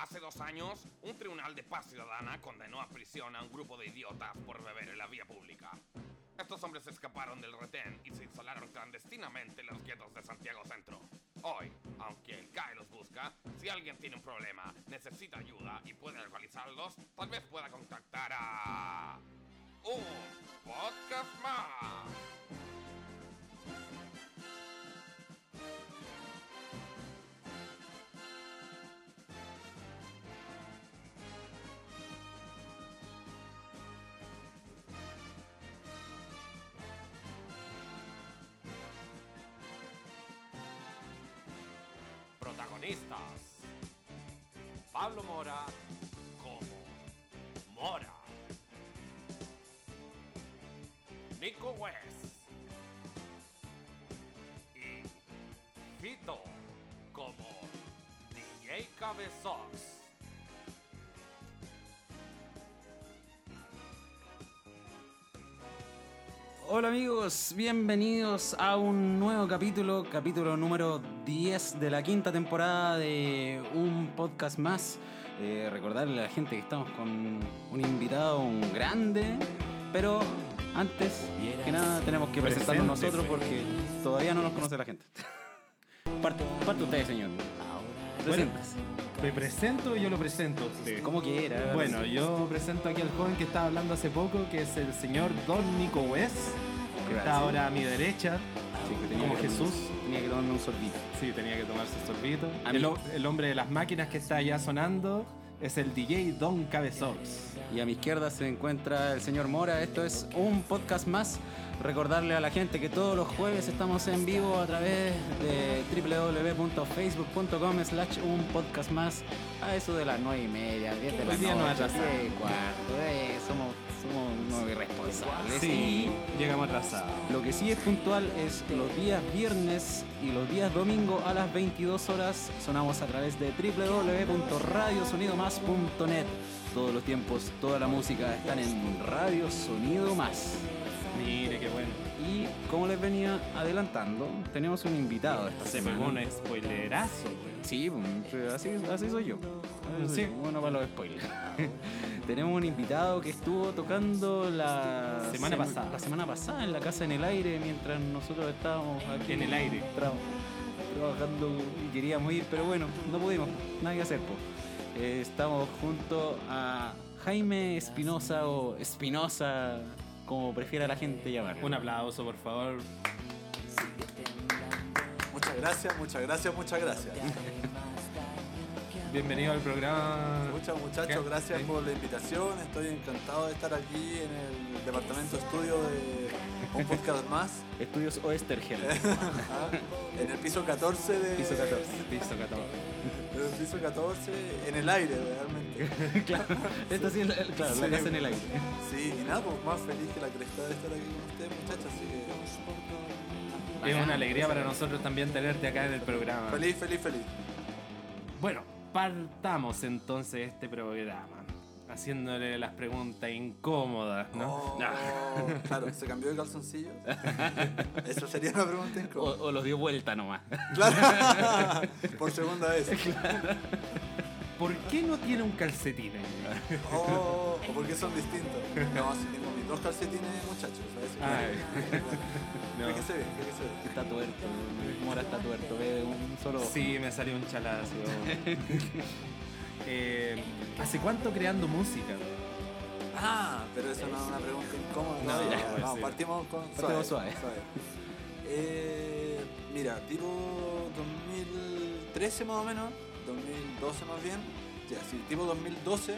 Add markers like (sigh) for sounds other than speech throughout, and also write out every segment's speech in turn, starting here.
Hace dos años, un tribunal de paz ciudadana condenó a prisión a un grupo de idiotas por beber en la vía pública. Estos hombres escaparon del retén y se instalaron clandestinamente en los guetos de Santiago Centro. Hoy, aunque el CAE los busca, si alguien tiene un problema, necesita ayuda y puede localizarlos, tal vez pueda contactar a... Un podcast más. Pablo Mora como Mora. Nico West. Y Fito como DJ Cabezox. Hola amigos, bienvenidos a un nuevo capítulo, capítulo número 10 de la quinta temporada de un podcast más. Eh, recordarle a la gente que estamos con un invitado, un grande, pero antes que nada tenemos que presentarnos nosotros porque todavía no nos conoce la gente. (laughs) parte, parte usted, señor. Preséntese. Me presento y yo lo presento a usted. Como quiera. Bueno, yo presento aquí al joven que estaba hablando hace poco, que es el señor Don Nico West. Que está ahora a mi derecha, Sí, que tenía como que- Jesús. Tenía que tomarme un sorbito. Sí, tenía que tomarse sorbito. A El, el hombre de las máquinas que está allá sonando es el DJ Don Cabezox. Y a mi izquierda se encuentra el señor Mora. Esto es un podcast más. Recordarle a la gente que todos los jueves estamos en vivo a través de www.facebook.com slash un podcast más a eso de las 9 y media, 10 de la noche, atrasamos. 10 y cuarto. eh, somos, somos unos irresponsables. Sí, llegamos atrasados. Lo que sí es puntual es los días viernes y los días domingo a las 22 horas sonamos a través de www.radiosonidomás.net. Todos los tiempos, toda la música están en Radio Sonido Más. Mire, qué bueno. Y como les venía adelantando, tenemos un invitado esta Se pegó un spoilerazo. Sí, así, así soy yo. Así Sí. Bueno, para los spoilers. Tenemos un invitado que estuvo tocando la Semana sema- pasada. La semana pasada en la casa en el aire mientras nosotros estábamos aquí En el aire. tra- trabajando y queríamos ir, pero bueno, no pudimos, nada que hacer. po. Eh, estamos junto a Jaime Espinosa o Espinosa, como prefiera la gente llamarlo. Un aplauso, por favor. Muchas gracias, muchas gracias, muchas gracias. (laughs) Bienvenido al programa. Muchas muchachos, gracias Sí. por la invitación. Estoy encantado de estar aquí en el departamento estudio de un podcast más. Estudios Oestergel. (laughs) Ah, en el piso 14 de. Piso 14. Listo, 14. En el piso 14, en el aire, realmente. (laughs) claro, esto sí es la, claro, la Sí. casa en el aire. Sí, y nada, pues más feliz que la cresta de estar aquí con ustedes, muchachos. Así que. Es una alegría para nosotros también tenerte acá en el programa. Feliz, feliz, feliz. Bueno, partamos entonces este programa haciéndole las preguntas incómodas, ¿no? Oh, No. (laughs) Claro, ¿se cambió de calzoncillo? (laughs) Eso sería una pregunta O, incómoda. o los dio vuelta nomás. Claro. (laughs) Por segunda vez. ¿Por qué no tiene un calcetín? Oh, ¿O por qué son distintos? No, si tengo dos calcetines, muchachos. ¿sabes? Ay. (laughs) No. Fíjese bien, fíjese bien. Está tuerto, Mora está tuerto, ve de un solo. Sí, me salió un chalazo. (laughs) Eh, ¿Hace cuánto creando música? Ah, pero eso no es una pregunta incómoda. No, no, sí. partimos con Partimos suave. Eh, mira, tipo 2013 más o menos, 2012 más bien. Ya, sí, tipo 2012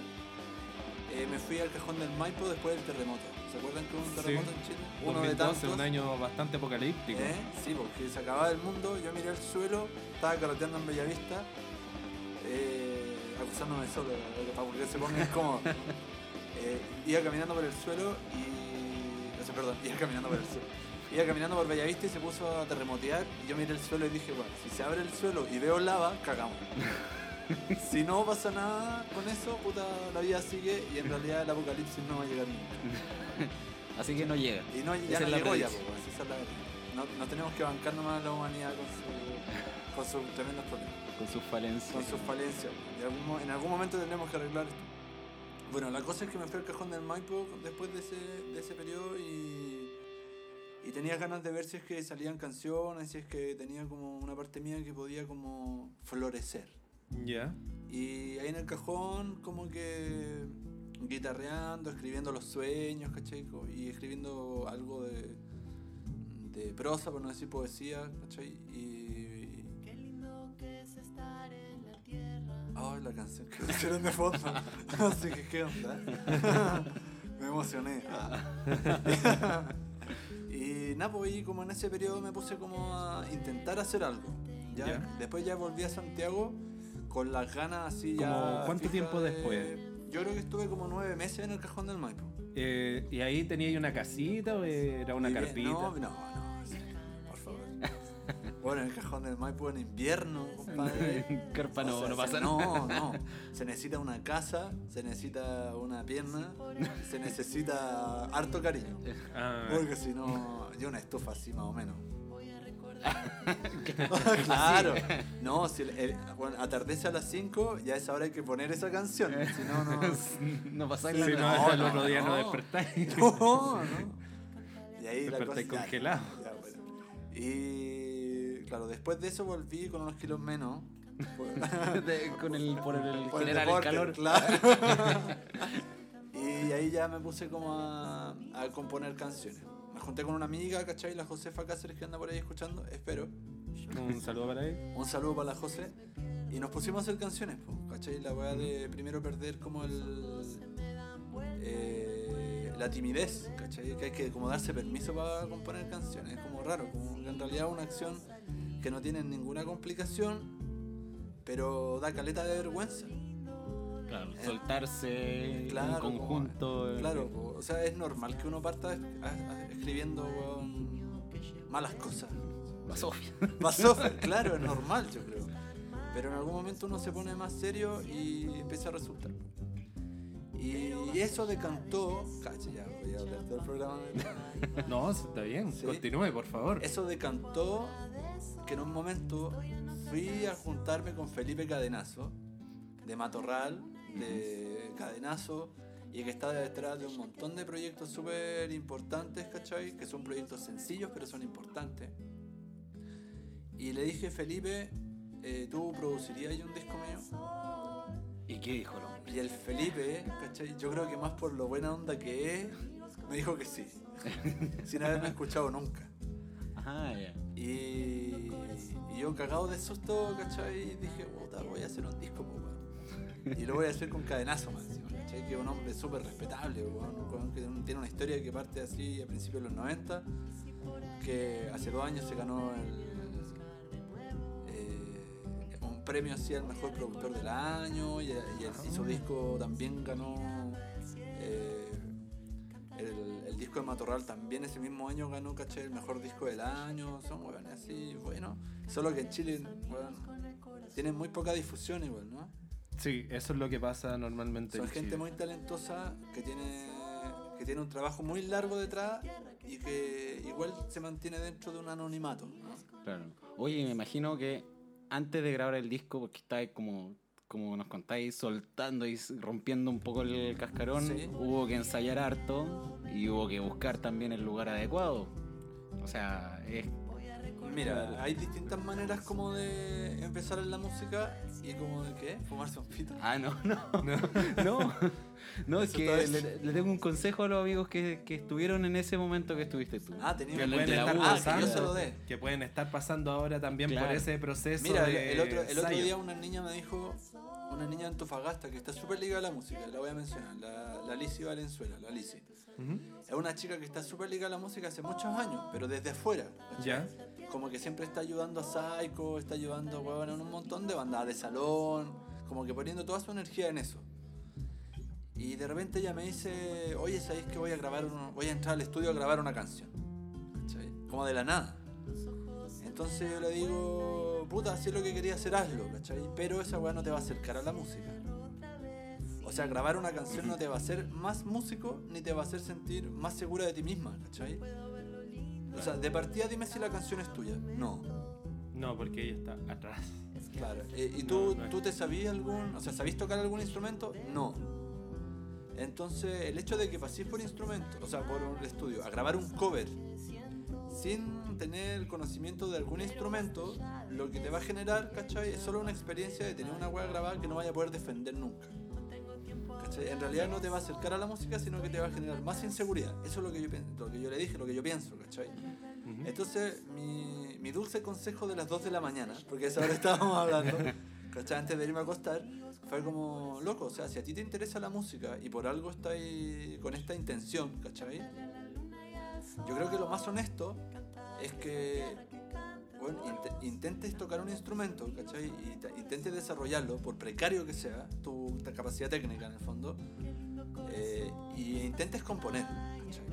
eh, me fui al cajón del Maipo después del terremoto. ¿Se acuerdan que hubo un terremoto en Chile? Uno de 2012, tantos. un año bastante apocalíptico. ¿Eh? Sí, porque se acababa el mundo, yo miré al suelo, estaba carreteando en Bellavista, eh, acusándome solo, para que se ponga incómodo. Eh, iba caminando por el suelo y... O sea, perdón, iba caminando por el suelo. Iba caminando por Bellavista y se puso a terremotear y yo miré el suelo y dije, bueno, si se abre el suelo y veo lava, cagamos. (laughs) si no pasa nada con eso, puta, la vida sigue y en realidad el apocalipsis no va a llegar nunca. (laughs) Así que no llega. Y no, Esa ya es no la llegó ya, pues, esa es la verdad. No, no tenemos que bancar nomás a la humanidad con su, con sus tremendos problemas, Con sus falencias. con sus falencias. Algún mo- en algún momento tendremos que arreglar esto. Bueno, la cosa es que me fui al cajón del Maipo después de ese, de ese periodo y, y tenía ganas de ver si es que salían canciones, si es que tenía como una parte mía que podía como florecer. Ya. Y ahí en el cajón, como que guitarreando, escribiendo los sueños, ¿cachai? Y escribiendo algo de, de prosa, por no decir poesía, ¿cachai? Y. Ay, la canción que pusieron de fondo. (laughs) No sé qué, qué onda. (laughs) me emocioné. (laughs) y nada, pues ahí como en ese periodo me puse como a intentar hacer algo. ¿ya? Ya. Después ya volví a Santiago con las ganas así ¿Como ya. cuánto tiempo de- después? Yo creo que estuve como nueve meses en el cajón del Maipo. Eh, ¿Y ahí tenía ahí una casita o era una carpita? No, no, no. sí, por favor. (laughs) Bueno, en el cajón del Maipo en invierno, compadre. (laughs) Carpa no, O sea, no se- pasa No, no. Se necesita una casa, se necesita una pierna, se necesita harto cariño. Ah, Porque si no, y una estufa así más o menos. (laughs) claro. No, si el- el- bueno, atardece a las 5, ya a esa hora hay que poner esa canción. Si no, no. (laughs) no pasa si nada. no, no, al no, otro día no, no. despertáis. (laughs) No, no. Y ahí la cosa Despertáis ya- congelado. ya, bueno. Y claro, después de eso volví con unos kilos menos. Por- De- con el, por el por el generar el deporte, calor. Claro. y ahí ya me puse como a, a componer canciones. Me junté con una amiga, ¿cachai? La Josefa Cáceres que anda por ahí escuchando, espero. Un saludo para él. Un saludo para la José. Y nos pusimos a hacer canciones, po, ¿cachai? La weá de primero perder como el. eh, la timidez, ¿cachai? Que hay que como darse permiso para componer canciones. Es como raro, como en realidad es una acción que no tiene ninguna complicación, pero da caleta de vergüenza. Claro, soltarse Claro, en conjunto. eh, claro, po, o sea, es normal que uno parta a- a- escribiendo malas cosas. Basofia. Pasó, claro, es normal, yo creo. Pero en algún momento uno se pone más serio y empieza a resultar. Y eso decantó. Cacha, ya voy a hablar todo el programa. No, está bien. Sí. Continúe, por favor. Eso decantó que en un momento fui a juntarme con Felipe Cadenazo, de Matorral, de Cadenazo, y que está detrás de un montón de proyectos súper importantes, ¿cachai? Que son proyectos sencillos, pero son importantes. Y le dije, Felipe, eh, ¿tú producirías un disco mío? ¿Y qué dijo el hombre? Y el Felipe, ¿cachai? Yo creo que más por lo buena onda que es, me dijo que sí. (laughs) sin haberme escuchado nunca. Ajá, ya. Y, y yo cagado de susto, ¿cachai? Dije, puta, voy a hacer un disco, po. Y lo voy a hacer con cadenazo, más. Que es un hombre súper respetable, que tiene una historia que parte así a principios de los 90, que hace dos años se ganó el, eh, un premio así al mejor productor del año y, el- su disco también ganó eh, el, disco de Matorral también ese mismo año ganó caché el mejor disco del año son weones así bueno solo que en Chile weón, tienen muy poca difusión igual ¿no? Sí, eso es lo que pasa normalmente. son en gente Chile. muy talentosa que tiene que tiene un trabajo muy largo detrás y que igual se mantiene dentro de un anonimato ¿no? Claro. Oye, me imagino que antes de grabar el disco, porque estáis como, como nos contáis, soltando y rompiendo un poco el cascarón, Sí. hubo que ensayar harto y hubo que buscar también el lugar adecuado. O sea, es Mira, hay distintas maneras como de empezar en la música y como de qué, fumarse un pito. Ah, no, no. No, (laughs) no, es Eso que es- le, le tengo un consejo a los amigos que, que estuvieron en ese momento que estuviste tú. Ah, tenía Que pueden estar U, Ah, que pasando, yo se lo dé. que pueden estar pasando ahora también Claro. por ese proceso Mira, el, de el otro, el otro día una niña me dijo, una niña de Antofagasta que está súper ligada a la música, la voy a mencionar, la, la Lizzy Valenzuela, la Lizzy. Ujú. Es una chica que está súper ligada a la música hace muchos años, pero desde afuera. ¿cachai? Ya. Como que siempre está ayudando a Psycho, está ayudando weón, en un montón de bandas de salón, como que poniendo toda su energía en eso. Y de repente ella me dice, oye, ¿sabéis que voy a grabar voy a entrar al estudio a grabar una canción? Como de la nada. Entonces yo le digo, puta, si es lo que quería hacer, hazlo, ¿cachai? Pero esa weá no te va a acercar a la música. O sea, grabar una canción no te va a hacer más músico ni te va a hacer sentir más segura de ti misma, ¿cachai? O sea, de partida dime si la canción es tuya. No. No, porque ella está atrás. Claro. Eh, ¿Y tú, No, no es- tú te sabías algún, o sea, sabías tocar algún instrumento? No. Entonces, el hecho de que paséis por instrumento, o sea, por un estudio, a grabar un cover sin tener conocimiento de algún instrumento, lo que te va a generar, ¿cachai? Es solo una experiencia de tener una hueá grabada que no vaya a poder defender nunca. ¿Cachai? En realidad no te va a acercar a la música, sino que te va a generar más inseguridad. Eso es lo que yo, lo que yo le dije, lo que yo pienso, ¿cachai? Entonces, mi, mi dulce consejo de las 2 de la mañana, porque a esa hora (laughs) estábamos hablando, ¿cachai? Antes de irme a acostar, fue como, loco, o sea, si a ti te interesa la música y por algo estás con esta intención, ¿cachai? Yo creo que lo más honesto es que, bueno, int- intentes tocar un instrumento, ¿cachai? Y te- intentes desarrollarlo, por precario que sea, tu, capacidad técnica en el fondo, eh, y intentes componer, ¿cachai?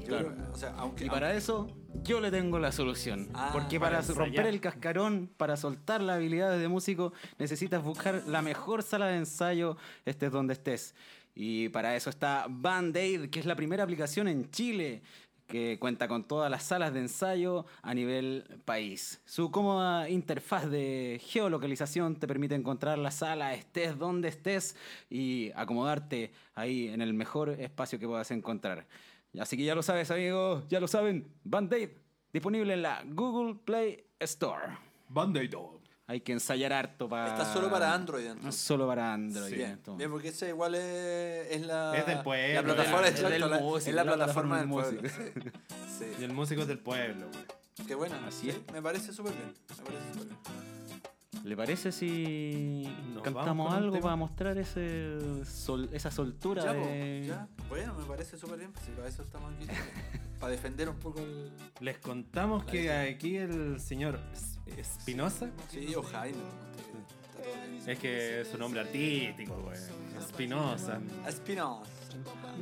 Yo Claro. o sea, aunque, Y para eso yo le tengo la solución. Ah, Porque para para, romper el cascarón, para soltar las habilidades de músico, necesitas buscar la mejor sala de ensayo, estés donde estés. Y para eso está Band-Aid, que es la primera aplicación en Chile que cuenta con todas las salas de ensayo a nivel país. Su cómoda interfaz de geolocalización te permite encontrar la sala, estés donde estés y acomodarte ahí en el mejor espacio que puedas encontrar. Así que ya lo sabes, amigos, ya lo saben. Band-Aid, disponible en la Google Play Store. Band-Aid. Hay que ensayar harto para... Está solo para Android, entonces. Solo para Android. Bien, bien, porque ese igual es, es la, Es del pueblo, la plataforma, es del la- músico, es la la plataforma del pueblo. del (laughs) Sí, Y el músico es del pueblo, güey. Qué buena. Así sí, es. Me parece súper bien. Me parece súper bien. ¿Le parece si Nos cantamos un algo para mostrar ese sol- esa soltura Ya, de... ya. Bueno, me parece súper bien. Pues, si para eso estamos aquí. (laughs) para defender un poco el. Les contamos que aquí el señor Espinosa, Sí, o Jaime. es que es su nombre artístico, güey. Espinosa. Espinosa.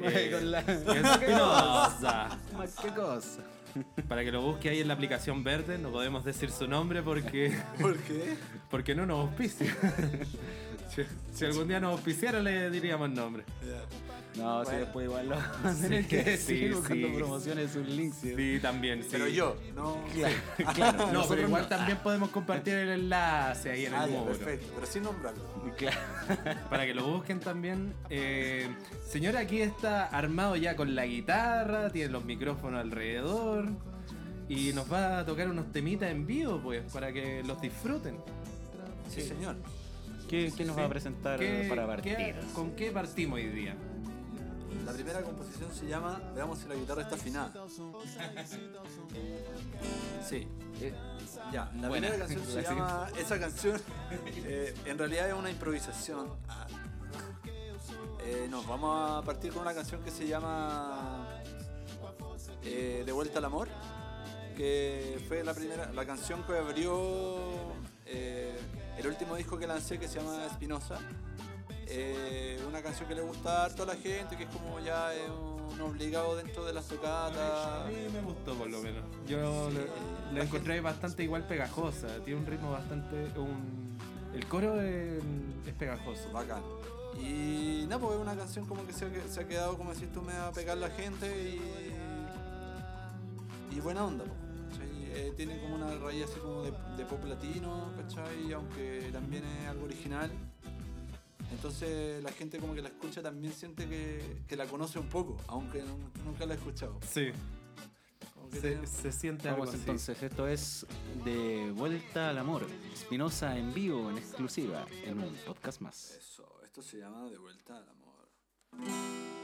Eh, Espinosa. (laughs) Qué cosa. Para que lo busque ahí en la aplicación verde, no podemos decir su nombre porque, (laughs) ¿Por qué? porque no nos auspicia. (laughs) Si, si algún día nos auspiciara le diríamos el nombre. No, si Bueno. después igual lo (laughs) van a tener Sí, que decir sí, buscando sí. promociones sus links. ¿sí? Sí, también. sí. Pero yo, no. Claro, claro. (laughs) No, nosotros pero igual no. también podemos compartir el enlace ahí en Ah, el ya, perfecto. Pero sin nombrarlo. Claro. (laughs) Para que lo busquen también. Eh, señor, aquí está armado ya con la guitarra, tiene los micrófonos alrededor. Y nos va a tocar unos temitas en vivo, pues, para que los disfruten. Sí, señor. ¿Qué, qué nos Sí. va a presentar ¿Qué- para partir? ¿Con qué partimos hoy día? La primera composición se llama Veamos si la guitarra está afinada. (laughs) Sí. Eh, Ya, la Buena. primera canción se (laughs) La llama. Esa canción eh, en realidad es una improvisación. Eh, no, vamos a partir con una canción que se llama eh, De vuelta al amor, que fue la primera, la canción que abrió el último disco que lancé que se llama Espinosa. Eh, una canción que le gusta harto a la gente, que es como ya es un obligado dentro de las A tocatas. mí me gustó por lo menos. Yo Sí, le- la la encontré bastante igual pegajosa. Tiene un ritmo bastante. Un, el coro es, es pegajoso. Bacán. Y nada, pues es una canción como que se ha, se ha quedado, como decís tú, me va a pegar la gente y. Y buena onda, ¿cachai? Eh, tiene como una raíz así como de, de pop latino, ¿cachai? Aunque también es algo original. Entonces la gente como que la escucha también siente que, que la conoce un poco, aunque nun- nunca la ha escuchado. Sí, se, tiene- se siente algo así. entonces, esto es De Vuelta al Amor, Espinosa en vivo, en exclusiva, en un podcast más. Eso, esto se llama De vuelta al amor.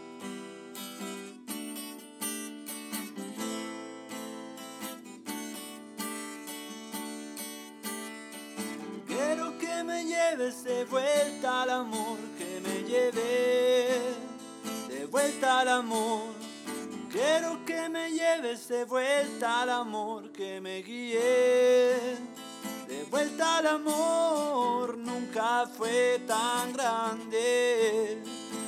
Me lleves de vuelta al amor, que me lleves de vuelta al amor. Quiero que me lleves de vuelta al amor, que me guíes. De vuelta al amor, nunca fue tan grande.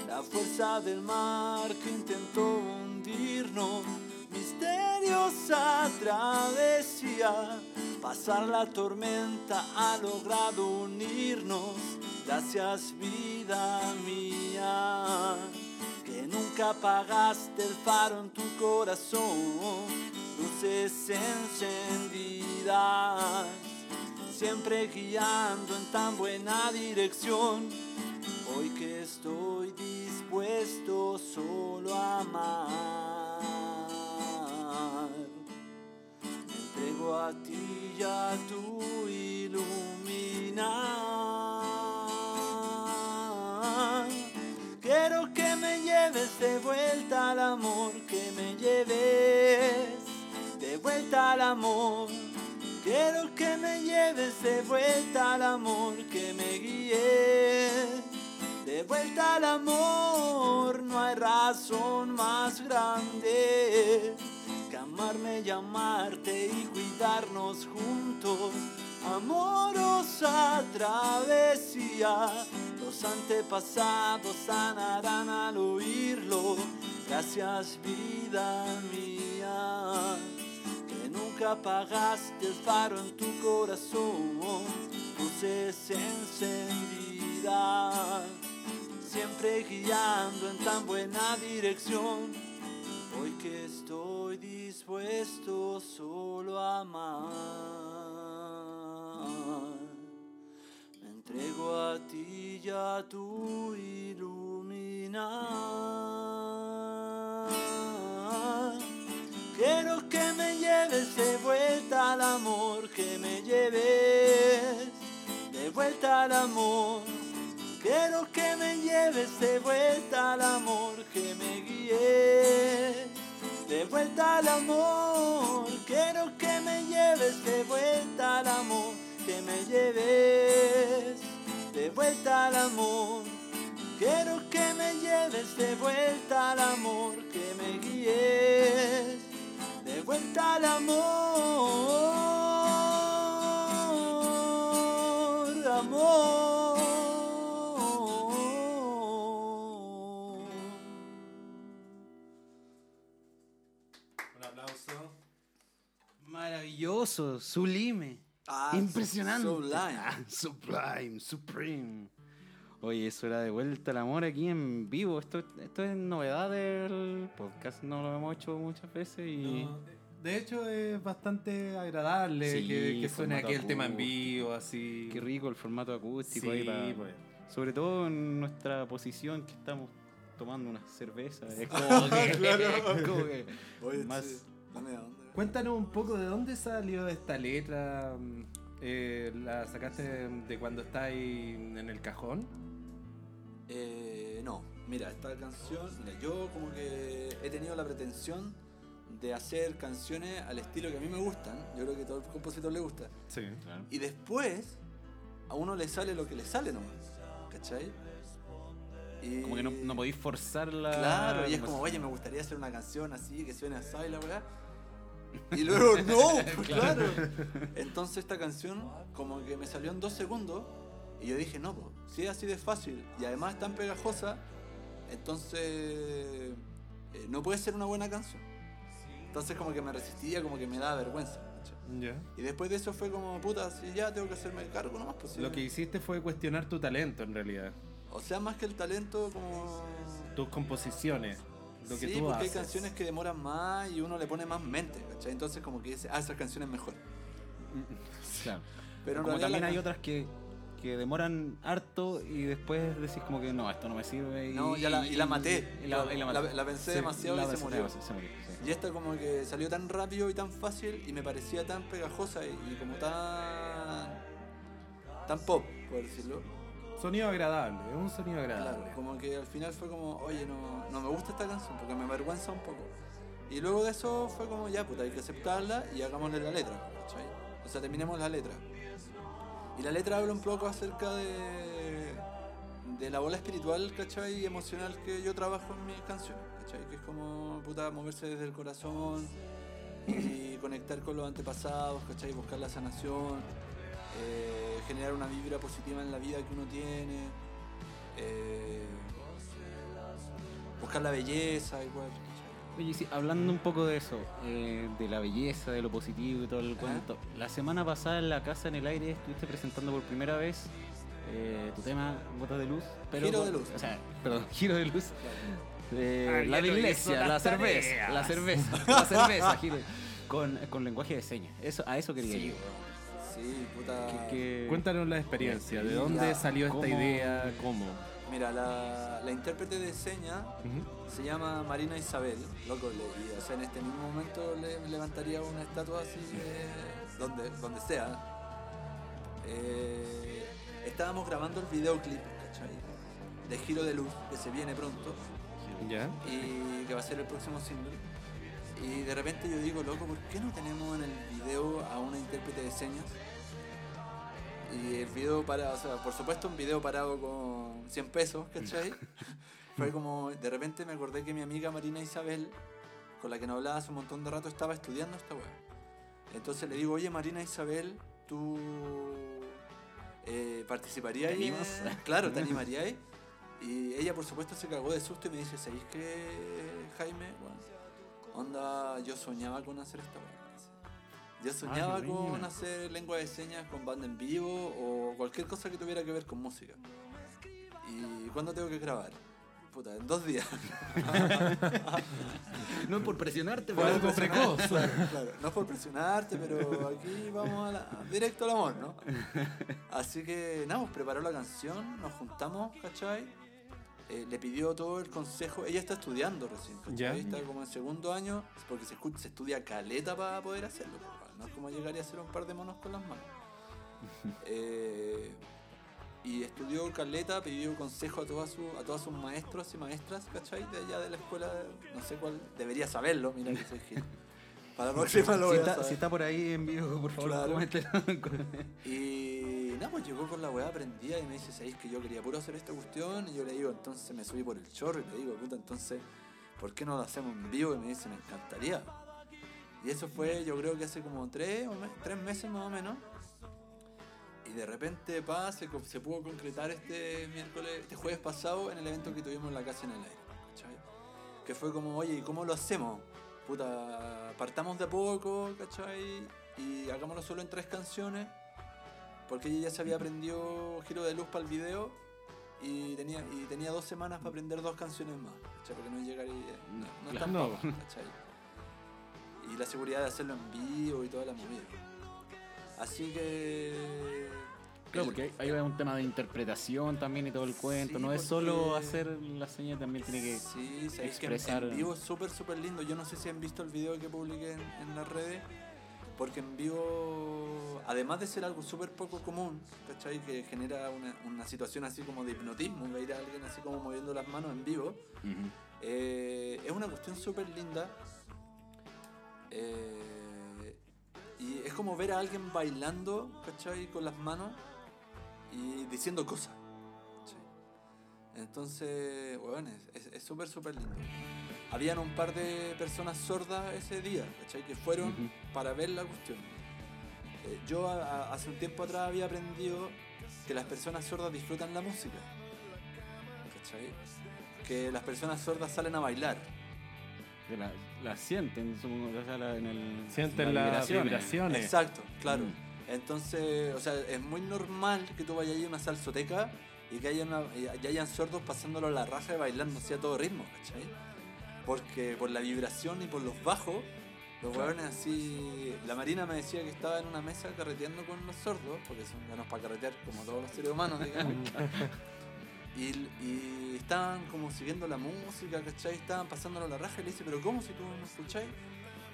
La fuerza del mar que intentó hundirnos, misteriosa travesía. Pasar la tormenta ha logrado unirnos. Gracias, vida mía que nunca apagaste el faro en tu corazón, luces encendidas. siempre guiando en tan buena dirección. Hoy que estoy dispuesto solo a amar, entrego a ti y a tu iluminar. Quiero que me lleves de vuelta al amor, que me lleves de vuelta al amor. Quiero que me lleves de vuelta al amor, que me guíes. De vuelta al amor, no hay razón más grande amarme y amarte y cuidarnos juntos. Amorosa travesía, los antepasados sanarán al oírlo. Gracias, vida mía que nunca apagaste el faro en tu corazón, luces encendidas, siempre guiando en tan buena dirección. Hoy que estoy dispuesto solo a amar, me entrego a ti y a tu iluminar. Quiero que me lleves de vuelta al amor, que me lleves de vuelta al amor. Quiero que me lleves de vuelta al amor, que me guíes de vuelta al amor. Quiero que me lleves de vuelta al amor, que me lleves de vuelta al amor. Quiero que me lleves de vuelta al amor, que me guíes de vuelta al amor, Maravilloso, sublime. Ah, Impresionante. Sublime. Ah, sublime, supreme. Oye, eso era de vuelta al amor aquí en vivo. Esto, esto es novedad del podcast. No lo hemos hecho muchas veces y. No, de hecho es bastante agradable Sí, que, que suene formato aquí el tema en vivo, así. Qué rico el formato acústico Sí, ahí para- pues. Sobre todo en nuestra posición que estamos tomando una cerveza. Es (laughs) como que. Claro. es como que Oye, más- sí, dame a dónde. Cuéntanos un poco de dónde salió esta letra. mm, eh, ¿La sacaste de cuando está ahí en el cajón? Eh, no, mira, esta canción, mira, yo como que he tenido la pretensión de hacer canciones al estilo que a mí me gustan. Yo creo que a todo el compositor le gusta. Sí. Claro. Y después a uno le sale lo que le sale nomás. ¿Cachai? Y- Como que no, no podéis forzarla. Claro, y es como, oye, me gustaría hacer una canción así, que suene así y la weá. Y luego, no, (laughs) pues, claro. Entonces esta canción como que me salió en dos segundos y yo dije, no, pues, si es así de fácil y además tan pegajosa, entonces eh, no puede ser una buena canción. Entonces como que me resistía, como que me daba vergüenza. Ya. Y después de eso fue como, puta, si ya tengo que hacerme cargo nomás, pues sí. Lo que hiciste fue cuestionar tu talento en realidad. O sea, más que el talento, como... Tus composiciones. Lo que sí, tú porque haces. hay canciones que demoran más y uno le pone más mente, ¿cachai? Entonces como que dice, ah, esa canción es mejor. (laughs) Claro. Pero como también la hay otras que, que demoran harto y después decís como que no, esto no me sirve. Y, No, ya la- y la maté. Y la, y la maté. La- la pensé Sí, demasiado y se murió. se murió, sí. Y esta como que salió tan rápido y tan fácil y me parecía tan pegajosa y, y como tan... tan pop, por decirlo. Sonido agradable, es un sonido agradable. Claro, como que al final fue como, oye, no, no me gusta esta canción porque me avergüenza un poco. Y luego de eso fue como, ya, puta, hay que aceptarla y hagámosle la letra, ¿cachai? O sea, terminemos la letra. Y la letra habla un poco acerca de, de la bola espiritual, ¿cachai? Y emocional que yo trabajo en mis canciones, ¿cachai? Que es como, puta, moverse desde el corazón y conectar con los antepasados, ¿cachai? Buscar la sanación, eh, generar una vibra positiva en la vida que uno tiene, eh, buscar la belleza, igual. Oye, sí, hablando un poco de eso, eh, de la belleza, de lo positivo y todo el cuento. La semana pasada en la casa en el aire estuviste presentando por primera vez eh, tu tema Gotas de Luz. Pero Giro con- de Luz. O sea, perdón, (laughs) Giro de Luz. Ariel la iglesia, la cerveza, la cerveza, la cerveza, Giro. Con, con lenguaje de señas. Eso, a eso quería Sí, yo. Sí, Sí, puta. Que- que- Cuéntanos la experiencia, ¿de dónde salió esta ¿cómo? idea? ¿Cómo? Mira, la, la intérprete de señas se llama Marina Isabel, loco, le, y, o sea, en este mismo momento le levantaría una estatua así eh, donde, donde sea. Eh, estábamos grabando el videoclip, ¿cachai? De Giro de Luz, que se viene pronto ¿Ya? y que va a ser el próximo single. Y de repente yo digo, loco, ¿por qué no tenemos en el video a una intérprete de señas? Y el video para, o sea, por supuesto un video parado con 100 pesos, ¿cachai? (laughs) Fue como, de repente me acordé que mi amiga Marina Isabel, con la que no hablaba hace un montón de rato, estaba estudiando esta weá. Entonces le digo, oye Marina Isabel, tú eh, participarías. (laughs) Claro, te (laughs) animarías. Y ella por supuesto se cagó de susto y me dice, ¿sabéis qué, Jaime? Bueno, onda, yo soñaba con hacer esta weá. Yo soñaba qué con hacer lengua de señas con banda en vivo o cualquier cosa que tuviera que ver con música. ¿Y cuándo tengo que grabar? Puta, en dos días. (laughs) No es por presionarte, Fue pero algo precoz. Claro, no es por presionarte, pero aquí vamos a la- directo al amor, ¿no? Así que nada, pues preparó la canción, nos juntamos, ¿cachai? Eh, le pidió todo el consejo, ella está estudiando recién, ¿cachai? Ya. Está como en segundo año, porque se, se estudia caleta para poder hacerlo, no es como llegar y hacer un par de monos con las manos. (laughs) Eh, y estudió caleta, pidió consejo a, todas su- a todos sus maestros y maestras, ¿cachai? De allá de la escuela, no sé cuál, debería saberlo, mira que soy gil. (laughs) Para la próxima lo si a está, saber. si está por ahí en vivo, por favor, Claro. coméntelo. (laughs) Y nada, pues llegó con la weá prendida y me dice, ¿sabéis que yo quería puro hacer esta cuestión? Y yo le digo, entonces me subí por el chorro y le digo, puta, entonces, ¿por qué no lo hacemos en vivo? Y me dice, me encantaría. Y eso fue, yo creo que hace como tres, o me- tres meses más o menos. Y de repente, pa, se, pudo concretar este miércoles, este jueves pasado en el evento que tuvimos en la casa en el aire. ¿cachai? Que fue como, oye, ¿y cómo lo hacemos? Puta, partamos de a poco, ¿cachai? Y hagámoslo solo en tres canciones. Porque ella ya se había aprendido Giro de Luz para el video y tenía, y tenía dos semanas para aprender dos canciones más. ¿cachai? Porque no es llegar y. No, no es tan No. poco, ¿cachai? Y la seguridad de hacerlo en vivo y toda la movida. Así que. Claro, porque ahí- va un tema de interpretación también y todo el cuento. Sí, no es solo hacer la señal, también tiene que. Sí, sabéis que en- expresar- en vivo es súper, súper lindo. Yo no sé si han visto el video que publiqué en, en las redes, porque en vivo, además de ser algo súper poco común, ¿cachai? Que genera una, una situación así como de hipnotismo, ver a alguien así como moviendo las manos en vivo, Ujú. eh, es una cuestión súper linda. Eh, y es como ver a alguien bailando, ¿cachai? Con las manos y diciendo cosas. ¿cachai? Entonces, bueno, es- súper, súper lindo. Habían un par de personas sordas ese día, ¿cachai? Que fueron para ver la cuestión. Eh, yo a- a- hace un tiempo atrás había aprendido que las personas sordas disfrutan la música. ¿Cachai? Que las personas sordas salen a bailar. Que la, la sienten, supongo, o sea, la- en el. Sienten las vibraciones. vibraciones. Exacto, claro. Mm. Entonces, o sea, es muy normal que tú vayas ahí a una salsoteca y que haya una- y hayan sordos pasándolo a la raja y bailando así a todo ritmo, ¿cachai? Porque por la vibración y por los bajos, los hueones así. La Marina me decía que estaba en una mesa carreteando con los sordos, porque son ganos para carretear como todos los seres humanos, digamos. (laughs) y, y estaban como siguiendo la música, ¿cachai? Estaban pasándolo a la raja y le dice, ¿pero cómo si tú no escucháis?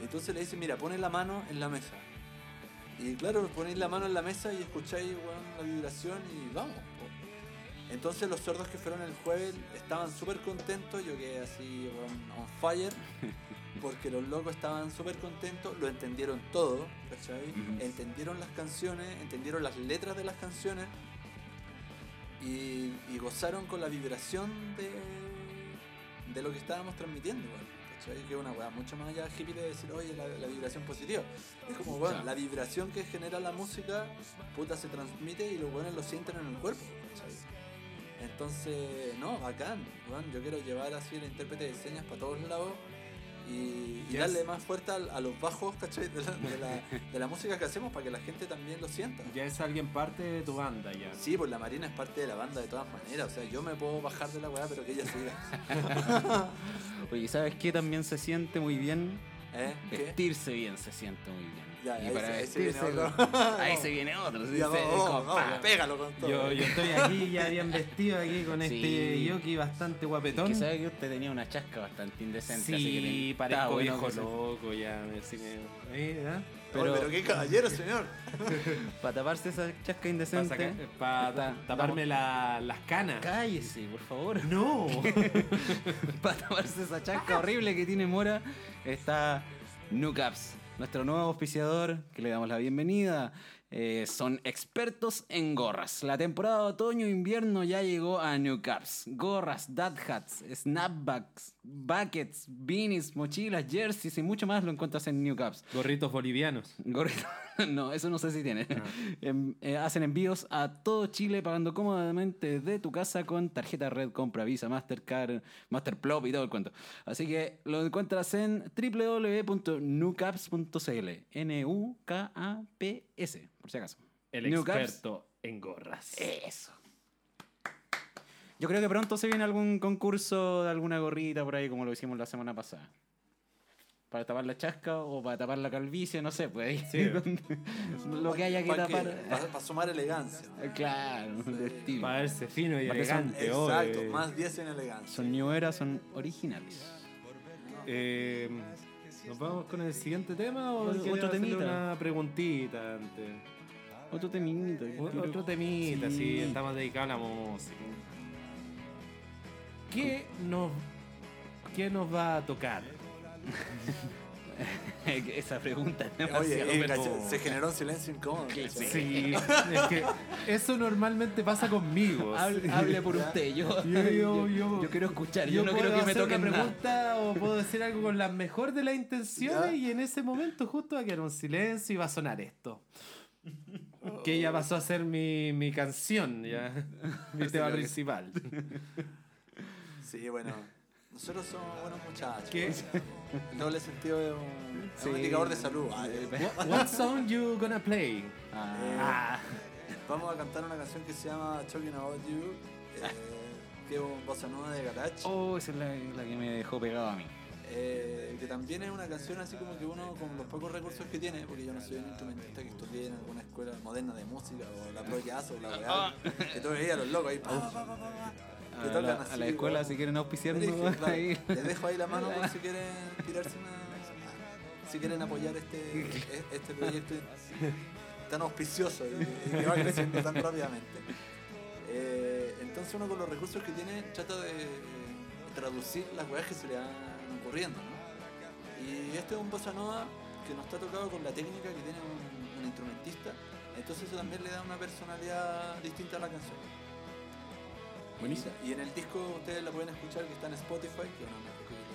Entonces le dice, mira, pone la mano en la mesa. Y claro, ponéis la mano en la mesa y escucháis weón, la vibración y vamos. po. Entonces los sordos que fueron el jueves estaban súper contentos, yo quedé así on fire, (laughs) porque los locos estaban súper contentos, lo entendieron todo, ¿cachai? Entendieron las canciones, entendieron las letras de las canciones y, y gozaron con la vibración de, de lo que estábamos transmitiendo, weón, ¿cachai? Que es una weá mucho más allá hippie de decir, oye, la, la vibración positiva. Es como, bueno, Claro. la vibración que genera la música, puta, se transmite y los buenos lo sienten en el cuerpo, ¿cachai? Entonces, no, bacán, weón, yo quiero llevar así el intérprete de señas para todos lados y, darle más fuerza a, los bajos, ¿cachai? De la, de, la, (laughs) de la música que hacemos para que la gente también lo sienta. Ya es alguien parte de tu banda ya. Sí, pues la Marina es parte de la banda de todas maneras. O sea, yo me puedo bajar de la weá, pero que ella siga. (laughs) Oye, ¿sabes qué? También se siente muy bien. ¿Eh? Vestirse bien se siente muy bien. Ya, y ahí para se- (laughs) ahí se viene otro. ahí se viene otro. sí, sí, pa. pégalo con todo. Yo, yo estoy aquí ya bien (laughs) vestido aquí con Sí. este yoki bastante guapetón. Que sabe que usted tenía una chasca bastante indecente. así que Sí, parezco bueno viejo que se- loco ya. así ahí, ¿eh? Pero, pero- pero qué caballero, señor. (laughs) Para taparse esa chasca indecente. Para está- taparme la- las canas. Cállese, por favor. No. Para taparse esa chasca horrible que tiene Mora, está Nucaps, nuestro nuevo auspiciador, que le damos la bienvenida. Eh, son expertos en gorras. La temporada de otoño-invierno ya llegó a Nucaps. Gorras, dad hats, snapbacks, buckets, beanies, mochilas, jerseys y mucho más lo encuentras en Nucaps. Gorritos bolivianos. Gorrito. (laughs) No, eso no sé si tiene. (laughs) Em, eh, hacen envíos a todo Chile pagando cómodamente de tu casa con tarjeta red, compra Visa, Mastercard, Masterplop y todo el cuento. Así que lo encuentras en www.nucaps.cl. N-U-K-A-P-S, por si acaso. El Nucaps. experto en gorras. Eso. Yo creo que pronto se viene algún concurso de alguna gorrita por ahí, como lo hicimos la semana pasada. Para tapar la chasca o para tapar la calvicie, no sé, pues ahí. Sí. (laughs) (laughs) lo que haya que Para tapar. Para sumar elegancia. (laughs) Claro, estilo. Para verse fino y son- elegante. Exacto, oye. más 10 en elegancia. Son New Era, son originales. Eh, ¿Nos vamos con el siguiente tema o Otro- otro temita. una preguntita antes? Otro temita. O- quiero- Otro temita, Sí. sí. estamos dedicados a la música. ¿Qué nos, ¿Qué nos va a tocar? (laughs) Esa pregunta es Oye, eh, se generó un silencio incómodo. Sí. cacha. Sí, es que eso normalmente pasa conmigo. Hable, hable por usted, yo, Yo- (laughs) yo- yo, yo- yo quiero escuchar, yo, no puedo quiero que me hacer toquen una nada. pregunta o puedo decir algo con la mejor de las intenciones Ya. y en ese momento justo va a quedar un silencio y va a sonar esto. Que ya pasó a ser mi, mi canción, ya. Mi tema principal. Sí, bueno. Nosotros somos buenos muchachos. ¿Qué? (laughs) El doble sentido es un, Sí. indicador de salud. Ay, (laughs) What, what song you gonna play? Ah, Vamos a cantar una canción que se llama Talking About You, eh, que es un bossa nova de Garage, oh, esa es la, la que me dejó pegado a mí. eh, que también es una canción así como que uno con los pocos recursos que tiene, porque yo no soy un instrumentista que estudié en alguna escuela moderna de música o la Pro o la Ah. Real, que tú veías a los locos ahí, pa, A tocan la, así, a la escuela, como- si quieren auspiciarnos, dije. Les dejo ahí la mano (laughs) por si quieren tirarse una. Si quieren apoyar este, (laughs) este proyecto tan auspicioso y, y que va creciendo tan rápidamente. Eh, entonces uno con los recursos que tiene trata de, de traducir las weas que se le van ocurriendo, ¿no? Y este es un bossa nova que nos está tocado con la técnica que tiene un, un instrumentista, entonces eso también le da una personalidad distinta a la canción. Buenísimo. Y en el disco ustedes la pueden escuchar que está en Spotify, que bueno,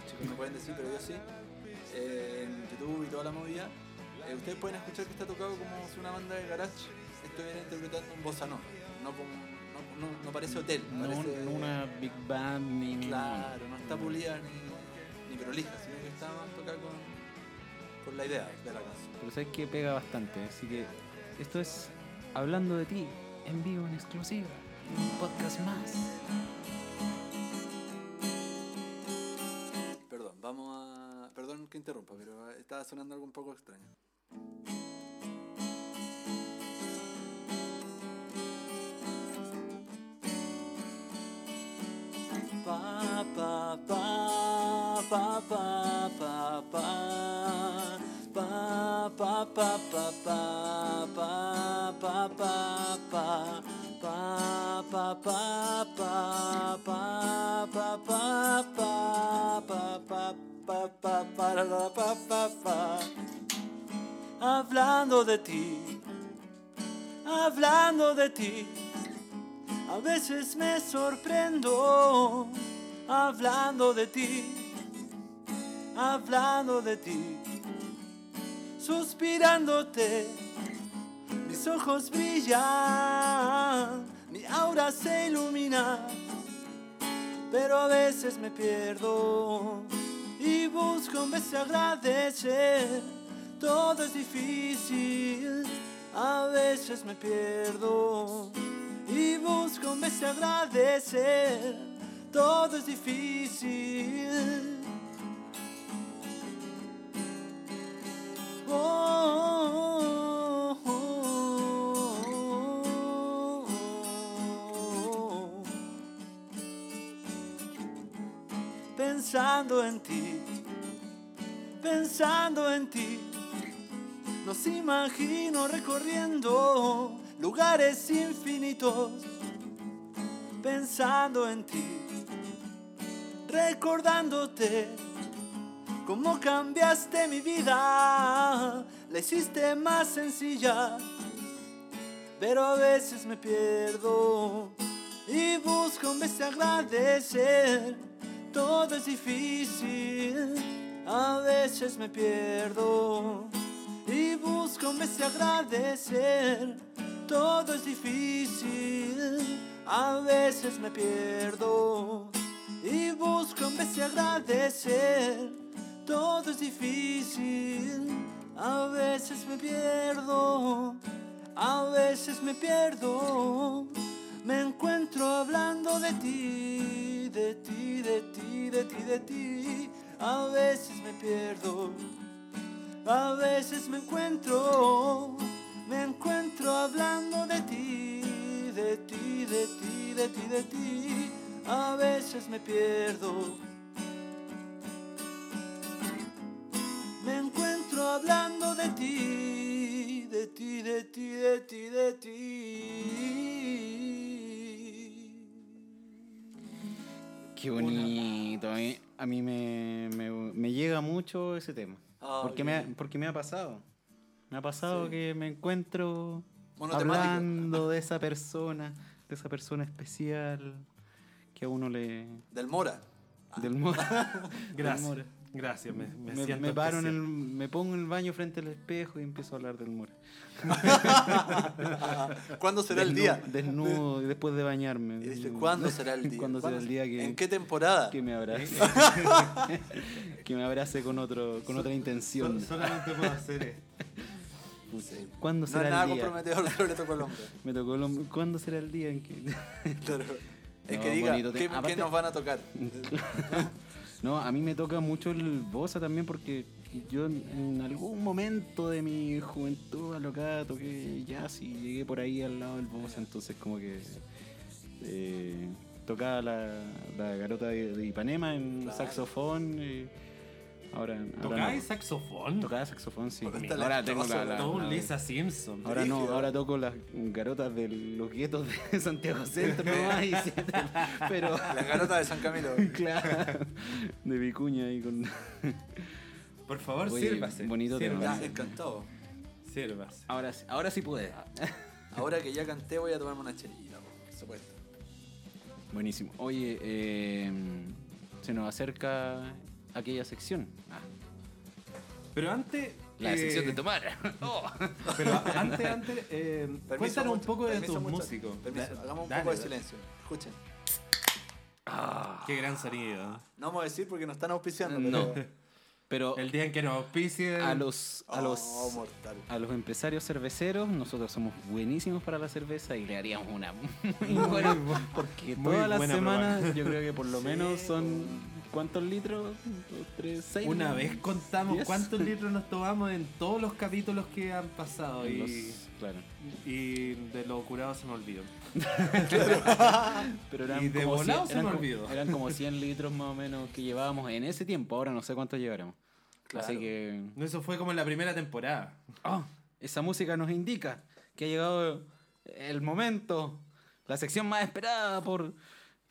los chicos no pueden decir, pero yo sí, eh, en YouTube y toda la movida. Eh, ustedes pueden escuchar que está tocado como si una banda de garage estuviera interpretando un bossa nova. No, como- no, parece hotel, No, parece, no una big band ni. ni- Claro, no está pulida ni, ni prolija, sino que está más tocada con, con la idea de la canción. Pero sabes que pega bastante, así que esto es Hablando de ti, en vivo, en exclusiva, un podcast más. Perdón, vamos a. Perdón que interrumpa, pero estaba sonando algo un poco extraño. Pa, pa, pa, pa, pa, pa, pa. Pa, pa, pa, pa, pa, pa, pa, pa, pa. Pa, pa, pa, pa. Hablando de ti, hablando de ti, a veces me sorprendo hablando de ti, hablando de ti, suspirándote. Mis ojos brillan, mi aura se ilumina, pero a veces me pierdo y busco en vez de agradecer. Todo es difícil, a veces me pierdo y busco en vez de agradecer. Todo es difícil. Oh, pensando en ti, pensando en ti. Nos imagino recorriendo lugares infinitos, pensando en ti, recordándote cómo cambiaste mi vida, la hiciste más sencilla, pero a veces me pierdo y busco en vez de agradecer. Todo es difícil, a veces me pierdo y busco en vez de agradecer. Todo es difícil, a veces me pierdo y busco en vez de agradecer. Todo es difícil, a veces me pierdo, a veces me pierdo. Me encuentro hablando de ti, de ti, de ti, de ti, de ti. A veces me pierdo, a veces me encuentro, me encuentro hablando de ti, de ti, de ti, de ti, de ti. A veces me pierdo. Me encuentro hablando de ti, de ti, de ti, de ti, de ti. Qué bonito. A mí, a mí me, me- me llega mucho ese tema. Ah, porque, ok. me ha, porque me ha pasado. Me ha pasado Sí. que me encuentro hablando (laughs) de esa persona, de esa persona especial que a uno le... Del Mora. Del mo- (laughs) Gracias. Mora. Gracias, me, me, me, me paro en el, me pongo en el baño frente al espejo y empiezo a hablar del Mora. (laughs) ¿Cuándo será el día? Desnudo y después de bañarme. Y dice, ¿cuándo será el día? ¿Cuándo será el día que, ¿En qué temporada? que me abrace? (laughs) que me abrace con otro con otra intención. So- solamente puedo hacer esto. Sí. ¿Cuándo No será es nada el día? comprometedor, pero le tocó al hombre. (laughs) Me tocó el hombro. ¿Cuándo será el día en que.? Claro. Es No, que diga, bonito ¿qué, tema. qué Aparte- nos van a tocar? No, a mí me toca mucho el bossa también porque yo en- algún momento de mi juventud alocada toqué jazz y llegué por ahí al lado del bossa, entonces como que eh, tocaba la, la garota de, de Ipanema en Claro. saxofón. y ahora, ahora ¿Tocáis no. saxofón? Tocaba saxofón, sí. Ahora tengo la, Lisa Simpson. Ahora no, ahora toco las garotas de los guetos de (laughs) Santiago Centro nomás, y (laughs) pero La garota de San Camilo. (laughs) claro, de Vicuña ahí con Por favor, Oye, sírvase. bonito tema. Ya, Sírvase. encantado. Sírvase. ahora sí- ahora sí puede. Ahora que ya canté, voy a tomarme una chelita, por supuesto. Buenísimo. Oye, eh, se nos acerca aquella sección. Ah, Pero antes. la eh, sección de tomar. (laughs) Oh. Pero antes, antes, eh, Permiso, cuéntanos un poco de tus músicos. Permiso, hagamos un dale, poco de dale. silencio. Escuchen. Qué gran sonido. No vamos a decir porque nos están auspiciando. No. pero- Pero El día en que nos auspicien. a los a los Oh, mortal. a los empresarios cerveceros, nosotros somos buenísimos para la cerveza y le haríamos una muy Muy buena bu- porque Muy todas las semanas yo creo que por lo Sí, menos son ¿cuántos litros? Dos, tres, seis. Una vez contamos cuántos (laughs) litros nos tomamos en todos los capítulos que han pasado En y, los- claro. y de lo curado se me olvidó. (laughs) (laughs) Pero eran Y de como volado 100 se eran me como- olvidó. Eran como 100 litros más o menos que llevábamos en ese tiempo. Ahora no sé cuántos llevaremos. Claro. Así que. No, Eso fue como en la primera temporada. Ah, esa música nos indica que ha llegado el momento, la sección más esperada por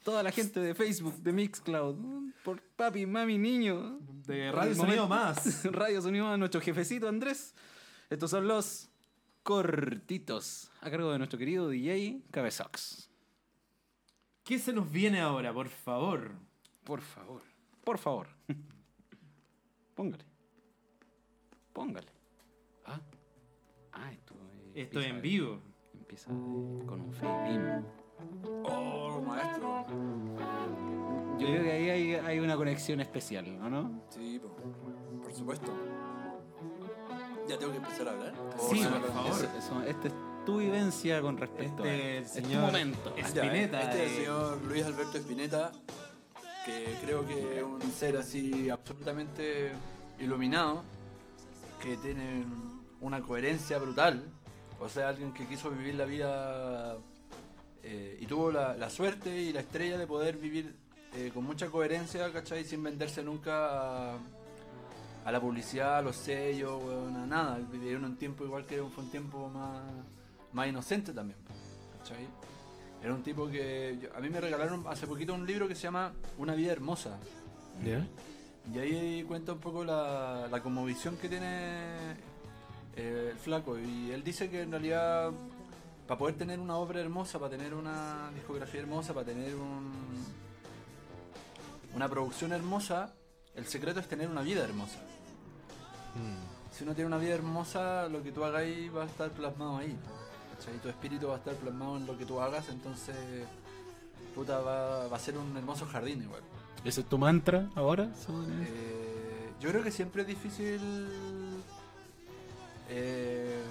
toda la gente de Facebook, de Mixcloud, por papi, mami, niño. De Radio Sonido Más. (laughs) Radio Sonido Más, nuestro jefecito Andrés. Estos son los cortitos, a cargo de nuestro querido DJ Cabezox. ¿Qué se nos viene ahora, por favor? Por favor, por favor. (laughs) Póngale. Póngale. Ah, ah esto, eh, Esto es en vivo. Empieza con un fade in. Oh, maestro. Yo creo que ahí hay, hay una conexión especial, ¿o no? Sí, po. por supuesto. ¿Ya tengo que empezar a hablar? Sí, ¿O por favor. Eso- eso- esta es tu vivencia con respecto Este, a el es tu señor- momento. es- Ya, Spinetta, Este es el eh. señor Luis Alberto Espineta, que creo que es un ser así absolutamente iluminado, que tiene una coherencia brutal. O sea, alguien que quiso vivir la vida eh, y tuvo la, la suerte y la estrella de poder vivir eh, con mucha coherencia, ¿cachai? Sin venderse nunca a, a la publicidad, a los sellos, weón, a nada. Vivieron un tiempo igual que fue un tiempo más, más inocente también, ¿cachai? Era un tipo que... yo- a mí me regalaron hace poquito un libro que se llama Una vida hermosa. ¿Ya? Y ahí cuenta un poco la, la conmovisión que tiene eh, el flaco. Y él dice que en realidad, para poder tener una obra hermosa, para tener una discografía hermosa, para tener un, una producción hermosa, el secreto es tener una vida hermosa. Mm. Si uno tiene una vida hermosa, lo que tú hagáis va a estar plasmado ahí. ¿cachai? Tu espíritu va a estar plasmado en lo que tú hagas, entonces, puta, va, va a ser un hermoso jardín igual. ¿Ese es tu mantra ahora? Eh, yo creo que siempre es difícil. eh,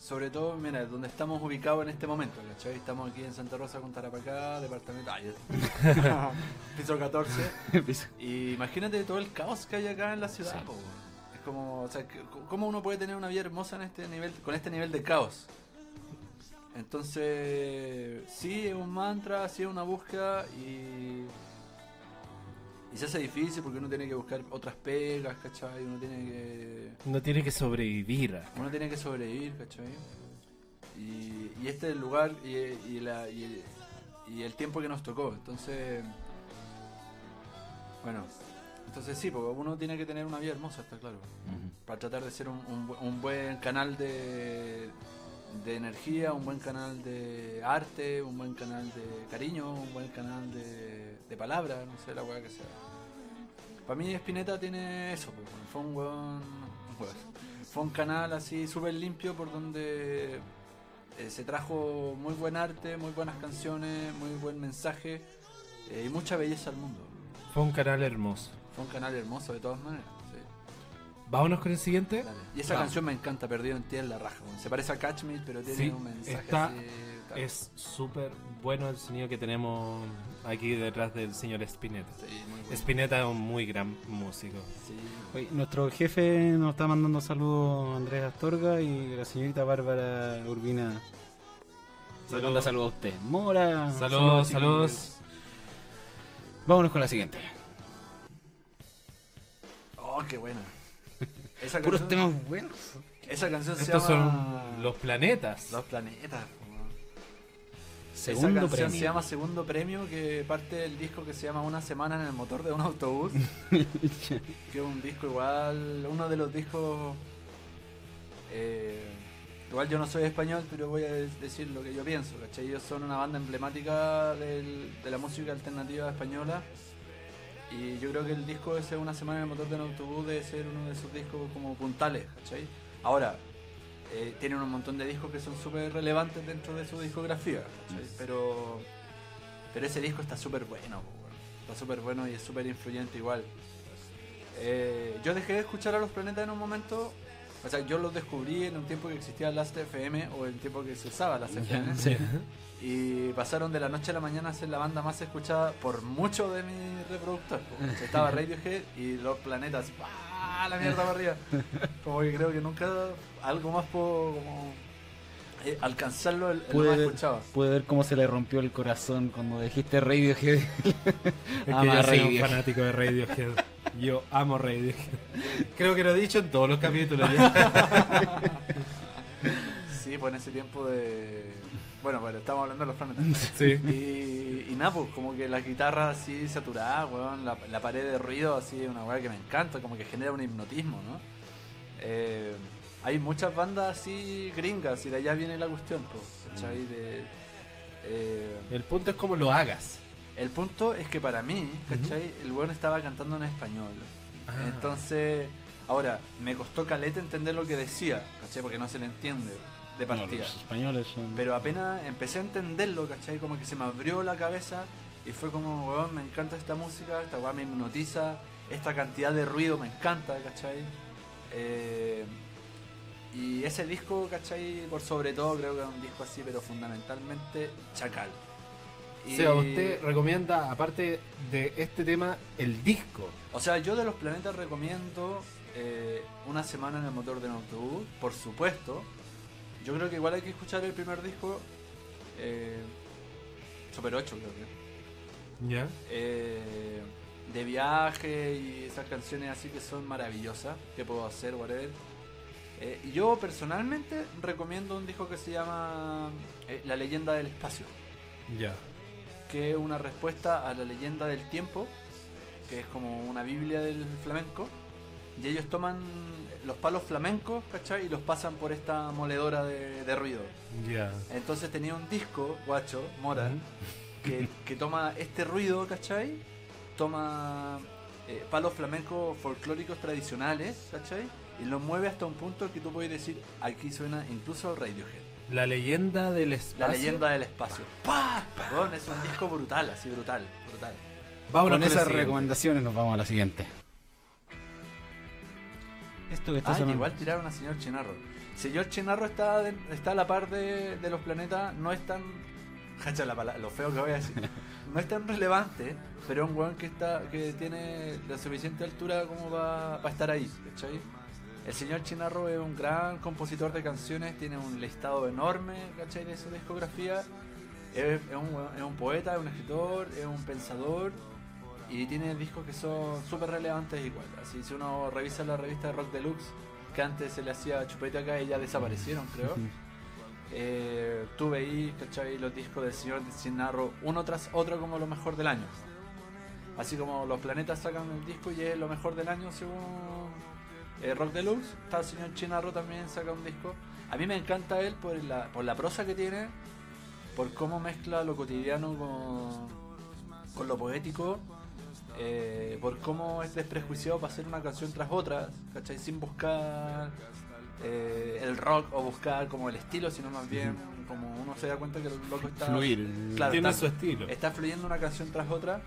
sobre todo, mira, donde estamos ubicados en este momento, ¿cachai? Estamos aquí en Santa Rosa con Tarapacá, departamento. Ay, (laughs) piso 14. (laughs) Y imagínate todo el caos que hay acá en la ciudad, Sí. po, weón. Es como, o sea, ¿cómo uno puede tener una vida hermosa en este nivel, con este nivel de caos? Entonces, sí, es un mantra, sí es una búsqueda y. Y se hace difícil porque uno tiene que buscar otras pegas, ¿cachai? Uno tiene que. No tiene que sobrevivir. Uno tiene que sobrevivir, ¿cachai? Y, y este es el lugar y, y la, y, el, y el tiempo que nos tocó. Entonces, bueno, entonces sí, porque uno tiene que tener una vida hermosa, está claro. Para tratar de ser un, un un buen canal de, de energía, un buen canal de arte, un buen canal de cariño, un buen canal de, de palabra, no sé, la weá que sea. Para mí Spinetta tiene eso, pues, fue un weón. Fue un canal así súper limpio por donde eh, se trajo muy buen arte, muy buenas canciones, muy buen mensaje eh, y mucha belleza al mundo. Fue un canal hermoso. Fue un canal hermoso de todas maneras. Vámonos con el siguiente. Dale. Y esa Vamos. canción me encanta, Perdido en ti en la raja. Se parece a Catch Me, pero tiene Sí, un mensaje está- así. Es súper bueno el sonido que tenemos aquí detrás del señor Spinetta. Sí, muy bueno. Spinetta es un muy gran músico. Sí. Oye, nuestro jefe nos está mandando saludos Andrés Astorga y la señorita Bárbara Urbina. Saludos. saludos a usted. Mora. Saludos, saludos. Vámonos con la siguiente. Oh, qué buena. (laughs) Esa Puros canción, temas buenos. esa canción se Estos llama son los planetas. Los planetas. Weón. Esa Segundo canción premio. se llama Segundo Premio, que parte del disco que se llama Una semana en el motor de un autobús. (laughs) que es un disco igual, uno de los discos... eh, igual yo no soy español, pero voy a de- decir lo que yo pienso, ¿cachai? Ellos son una banda emblemática del- de la música alternativa española. Y yo creo que el disco ese Una semana en el motor de un autobús debe ser uno de esos discos como puntales, ¿cachai? Ahora, eh, tienen un montón de discos que son súper relevantes dentro de su discografía. Pero, pero ese disco está súper bueno, está súper bueno y es súper influyente igual. Eh, yo dejé de escuchar a los planetas en un momento, o sea, yo los descubrí en un tiempo que existía Last FM o el tiempo que se usaba Last FM. Sí. Y pasaron de la noche a la mañana a ser la banda más escuchada por mucho de mi reproductor. Estaba Radiohead y los planetas, ¡ah! la mierda para arriba. Como que creo que nunca algo más puedo como, eh, alcanzarlo el, el Pude más ver, escuchado. pude ver cómo se le rompió el corazón cuando dijiste Radiohead. Es que (laughs) Ama yo soy un fanático de Radiohead. Yo amo Radiohead. Creo que lo he dicho en todos los capítulos. (laughs) Sí, pues en ese tiempo de... Bueno, bueno, estamos hablando de los planetas. (laughs) Sí. Y, y nada, pues como que las guitarras así saturadas, weón, la, la pared de ruido así, una weá que me encanta, como que genera un hipnotismo, ¿no? Eh, hay muchas bandas así gringas y de allá viene la cuestión, pues, ¿cachai? De, eh, El punto es cómo lo hagas. el punto es que para mí, ¿cachai? El weón estaba cantando en español. Ah. Entonces, ahora, me costó caleta entender lo que decía, ¿cachai? Porque no se le entiende de No, partida. los españoles son. Pero apenas empecé a entenderlo, ¿cachai? Como que se me abrió la cabeza y fue como, weón, me encanta esta música, esta weá me hipnotiza, esta cantidad de ruido me encanta, ¿cachai? Eh, y ese disco, ¿cachai? Por sobre todo creo que es un disco así, pero fundamentalmente chacal. Y- O sea, usted recomienda, aparte de este tema, el disco. O sea, yo de los planetas recomiendo eh, una semana en el motor del autobús, por supuesto. Yo creo que igual hay que escuchar el primer disco, eh, Super 8 creo que. Ya. eh, de viaje y esas canciones así que son maravillosas, que puedo hacer, whatever. Eh, yo personalmente recomiendo un disco que se llama eh, La leyenda del espacio, Ya. que es una respuesta a la leyenda del tiempo, que es como una biblia del flamenco. Y ellos toman los palos flamencos, ¿cachai? Y los pasan por esta moledora de, de ruido. Ya. Entonces tenía un disco, guacho, Mora, que, que toma este ruido, ¿cachai? Toma eh, palos flamencos folclóricos tradicionales, ¿cachai? Y lo mueve hasta un punto que tú puedes decir, aquí suena incluso Radiohead. La leyenda del espacio. La leyenda del espacio. ¡Pah! Weón, es un disco brutal, así brutal, brutal. Vámonos Con esas siguiente. recomendaciones nos vamos a la siguiente. Esto que está Ah, sonando. igual tiraron a señor Chinarro. Señor Chinarro está, de- está a la par de, de los planetas, no es tan. (laughs) La lo feo que voy a decir. No es tan relevante, pero es un weón que está que tiene la suficiente altura como para estar ahí, ¿cachai? El señor Chinarro es un gran compositor de canciones, tiene un listado enorme, ¿cachai? De su discografía. Es, es un, weón- es un poeta, es un escritor, es un pensador y tiene discos que son súper relevantes igual. Así si uno revisa la revista de Rock Deluxe, que antes se le hacía chupete acá y ya desaparecieron, creo. Eh, tú veís, ¿cachai? Los discos del señor Chinarro uno tras otro como lo mejor del año. Así como los planetas sacan el disco y es lo mejor del año según eh, Rock Deluxe, está el señor Chinarro también saca un disco. A mí me encanta él por la, por la prosa que tiene, por cómo mezcla lo cotidiano con, con lo poético, eh, por cómo es desprejuiciado para hacer una canción tras otra, ¿cachai? Sin buscar eh, el rock o buscar como el estilo, sino más bien como uno se da cuenta que el loco está... Fluir. Claro, Tiene está- su estilo. Está fluyendo una canción tras otra.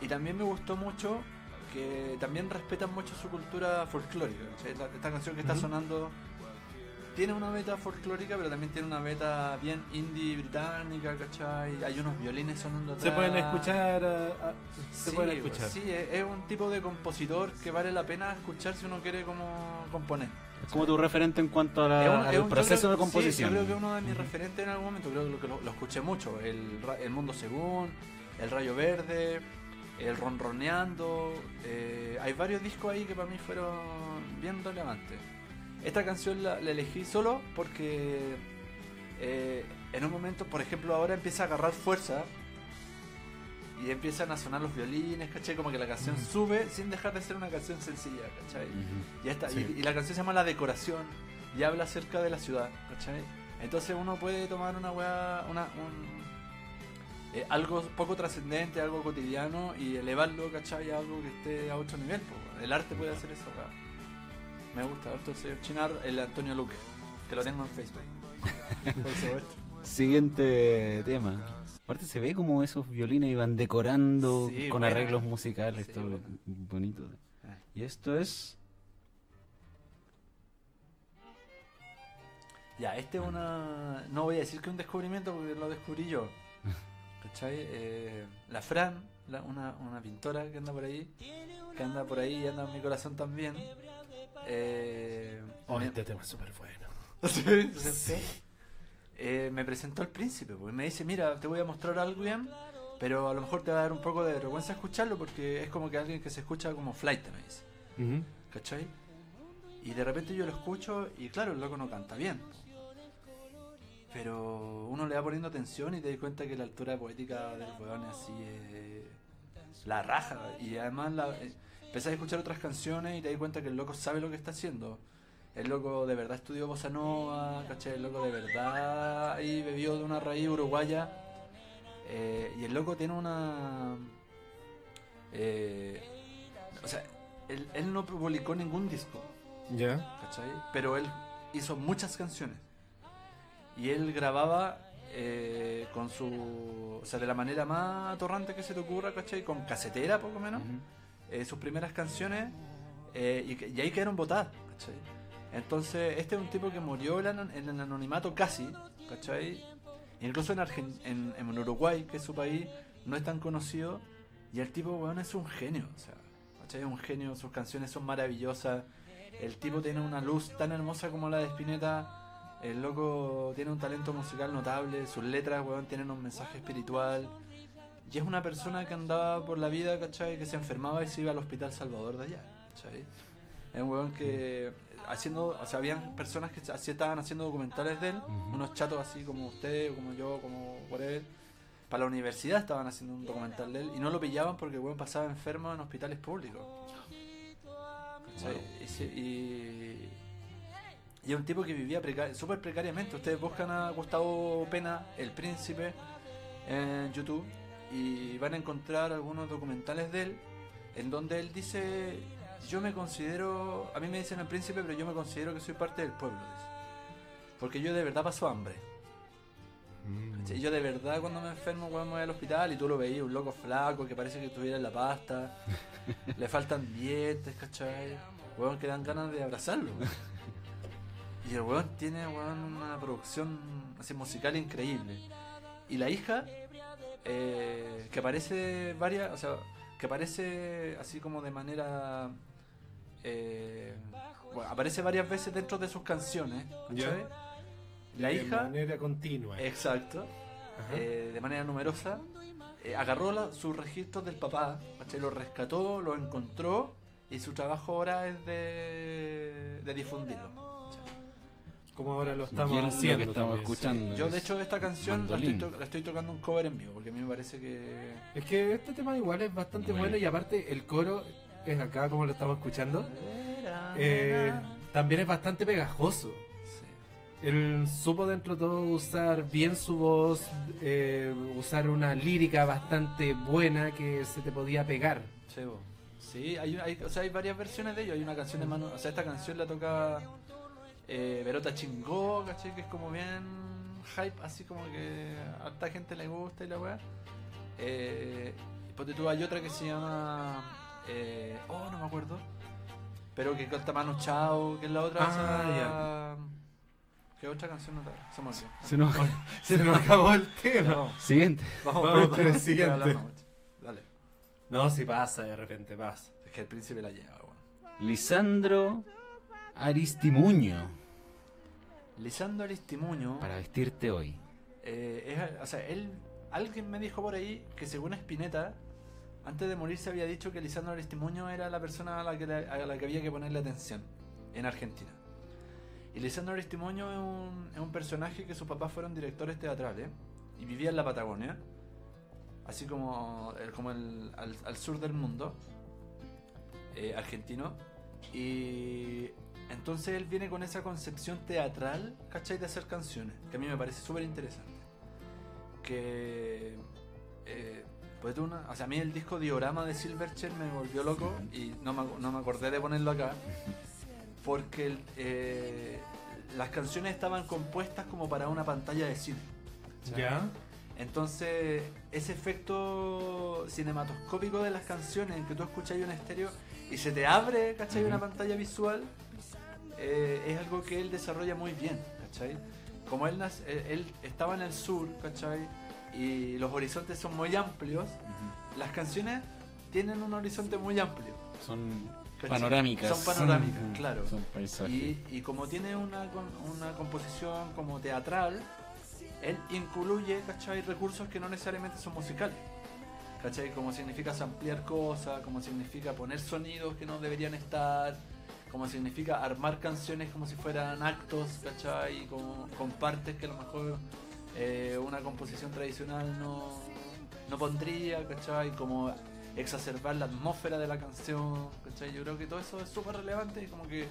Y también me gustó mucho que también respetan mucho su cultura folclórica. Esta canción que está sonando tiene una beta folclórica, pero también tiene una beta bien indie británica, ¿cachai? Hay unos violines sonando Se atrás. pueden escuchar. ah, ah, se Sí, pueden pues, escuchar. sí, es, es un tipo de compositor que vale la pena escuchar si uno quiere como componer. Es como tu referente en cuanto a la- Es un- al es un- yo proceso creo- de composición. Sí, yo creo que uno de mis referentes en algún momento, creo que lo, lo escuché mucho. El, ra- el Mundo Según, El Rayo Verde, El Ronroneando. eh, hay varios discos ahí que para mí fueron bien relevantes. Esta canción la, la elegí solo porque eh, en un momento, por ejemplo, ahora empieza a agarrar fuerza y empiezan a sonar los violines, ¿cachai? Como que la canción sube sin dejar de ser una canción sencilla, ¿cachai? Y, Sí. y, y la canción se llama La Decoración y habla acerca de la ciudad, ¿cachai? Entonces uno puede tomar una weá, una, un, eh, algo poco trascendente, algo cotidiano y elevarlo, ¿cachai? A algo que esté a otro nivel. po. El arte puede hacer eso, weá. Me gusta señor Chinar, el Antonio Luque, que lo tengo en Facebook. (laughs) Por supuesto. Siguiente tema. Aparte se ve como esos violines iban decorando Sí, con arreglos musicales, Sí, todo bonito. Ah. Y esto es Ya, este es una. No voy a decir que es un descubrimiento porque lo descubrí yo. (laughs) ¿Cachai? Eh, la Fran, la- una, una pintora que anda por ahí, que anda por ahí y anda en mi corazón también. Eh, Oh, me, este tema es súper bueno. (laughs) Sí. Eh, me presentó al príncipe, porque me dice: Mira, te voy a mostrar algo bien, pero a lo mejor te va a dar un poco de vergüenza escucharlo porque es como que alguien que se escucha como flight, me dice. Ujú. ¿Cachai? Y de repente yo lo escucho y claro, el loco no canta bien. Pero uno le va poniendo atención y te das cuenta que la altura poética del weón es así eh, la raja. Y además la, eh, empezás a escuchar otras canciones y te das cuenta que el loco sabe lo que está haciendo. El loco de verdad estudió bossa nova, ¿cachai? El loco de verdad ahí bebió de una raíz uruguaya. Eh, y el loco tiene una... eh, o sea, él, él no publicó ningún disco, Ya. ¿cachai? Pero él hizo muchas canciones. Y él grababa eh, con su. O sea, de la manera más atorrante que se te ocurra, ¿cachai? Con casetera, poco menos. Eh, sus primeras canciones. eh, y, y ahí quedaron botadas, ¿cachai? Entonces, este es un tipo que murió en, el anonimato casi, ¿cachai? Incluso en, Argen- en, en Uruguay, que es su país, no es tan conocido. Y el tipo, weón, es un genio, o sea, ¿cachai? Es un genio, sus canciones son maravillosas. El tipo tiene una luz tan hermosa como la de Spinetta. El loco tiene un talento musical notable. Sus letras, weón, tienen un mensaje espiritual. Y es una persona que andaba por la vida, ¿cachai? Que se enfermaba y se iba al hospital Salvador de allá, ¿cachai? Es un weón que haciendo, o sea, habían personas que así estaban haciendo documentales de él, unos chatos así como usted, como yo, como whatever. Para la universidad estaban haciendo un documental de él y no lo pillaban porque el weón pasaba enfermo en hospitales públicos. ¿Cachai? Y, y, y es un tipo que vivía preca- súper precariamente. Ustedes buscan a Gustavo Pena, el príncipe, en YouTube y van a encontrar algunos documentales de él en donde él dice, yo me considero, a mí me dicen el príncipe, pero yo me considero que soy parte del pueblo. dice. Porque yo de verdad paso hambre. ¿cachai? Yo de verdad cuando me enfermo, weón, me voy al hospital y tú lo veías, un loco flaco que parece que estuviera en la pasta, (laughs) le faltan dientes, ¿cachai? Weón, que dan ganas de abrazarlo. weón. Y el weón tiene, weón, una producción así musical increíble. Y la hija, eh, que aparece varias, o sea, que aparece así como de manera... eh, bueno, aparece varias veces dentro de sus canciones, ¿cachai? La De hija... manera continua. Exacto. Eh, de manera numerosa, eh, agarró la- sus registros del papá, ¿cachai? lo rescató, lo encontró y su trabajo ahora es de, de difundirlo. Como ahora lo estamos es lo haciendo. que estamos también, sí. escuchando. Yo de hecho esta canción la estoy, Mandolín. to- la estoy tocando un cover en vivo porque a mí me parece que... Es que este tema igual es bastante Bueno. bueno y aparte el coro es acá como lo estamos escuchando. eh, también es bastante pegajoso. Sí. Él supo dentro de todo usar bien su voz, eh, usar una lírica bastante buena que se te podía pegar. Sí, bo. Sí, hay, hay, o sea, hay varias versiones de ello. Hay una canción de Manu. O sea, esta canción la toca eh, Verota Chingó, ¿cachai? Que es como bien hype, así como que a harta gente le gusta y la weá. Eh, ponte tú, hay otra que se llama. Eh, oh, no me acuerdo. Pero que canta Manu Chao, que es la otra. Ah, esa- ¿Qué otra canción no Se me. Se nos- Se nos acabó el (laughs) Ya, tema. vamos, Siguiente. vamos, Vamos el siguiente. hablando. Dale. No, si pasa, de repente pasa. Es que el príncipe la lleva, weón. Lisandro Aristimuño. Lisandro Aristimuño. Para vestirte hoy. Eh, es- o sea, él, alguien me dijo por ahí que según Spinetta, antes de morir se había dicho que Lisandro Aristimuño era la persona a la que, a la que había que ponerle atención en Argentina. Y Lisandro Aristimuño es un, es un personaje que sus papás fueron directores teatrales y vivía en la Patagonia, así como, el- como el- al, al sur del mundo, eh, argentino. Y entonces él viene con esa concepción teatral, ¿cachai? De hacer canciones, que a mí me parece súper interesante. Que. Eh, pues una- o sea, a mí el disco Diorama de Silverchair me volvió loco y no me, no me acordé de ponerlo acá. Porque eh, las canciones estaban compuestas como para una pantalla de cine. ¿Ya? Entonces, ese efecto cinematoscópico de las canciones en que tú escuchas un estéreo y se te abre, ¿cachai? Una pantalla visual, eh, es algo que él desarrolla muy bien, ¿cachai? Como él, nace- él, estaba en el sur, ¿cachai? Y los horizontes son muy amplios, las canciones tienen un horizonte muy amplio. Son ¿cachai? panorámicas. Son panorámicas, Mm, claro. Son paisajes. Y, y como tiene una, una composición como teatral, él incluye, ¿cachai? Recursos que no necesariamente son musicales. ¿Cachai? Como significa ampliar cosas, como significa poner sonidos que no deberían estar, como significa armar canciones como si fueran actos, ¿cachai? Como, con partes que a lo mejor eh, una composición tradicional no, no pondría, ¿cachai? Como exacerbar la atmósfera de la canción, ¿cachai? Yo creo que todo eso es súper relevante y como que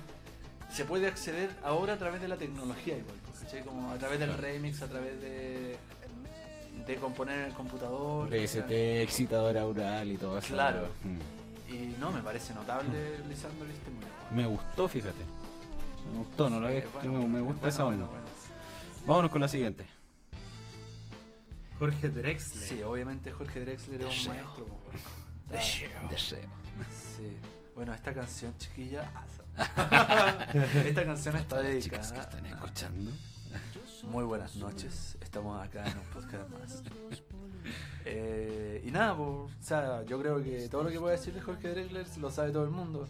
se puede acceder ahora a través de la tecnología igual, ¿cachai? Como a través del remix, a través de, de componer en el computador. DST, ¿cachai? excitador aural y todo eso. Claro. Mm. Y no, me parece notable Lisandro Listemuño. Me gustó, fíjate. Me gustó, no lo había Eh, me, me gusta bueno, esa bueno, onda. bueno. Vámonos con la siguiente. Jorge Drexler. Sí, obviamente Jorge Drexler es un Deseo. maestro. weón. Deseo. Sí. Bueno, esta canción, chiquilla. (laughs) esta canción está Las chicas que dedicada. están escuchando. Muy buenas noches, estamos acá en un podcast más. Eh, y nada, pues, o sea, yo creo que todo lo que pueda decir de Jorge Drexler lo sabe todo el mundo.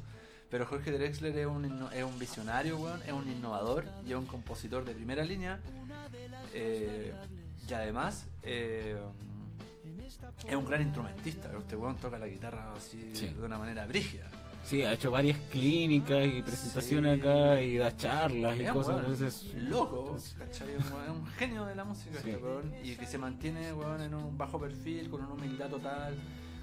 Pero Jorge Drexler es un, es un visionario, weón, es un innovador y es un compositor de primera línea. Eh, y además, eh, es un gran instrumentista. Este weón toca la guitarra así Sí. de una manera brígida. Sí, ha hecho varias clínicas y presentaciones Sí. acá y da charlas y cosas. weón entonces- loco. Es un, genio de la música Sí. este weón, y que se mantiene weón, en un bajo perfil, con una humildad total,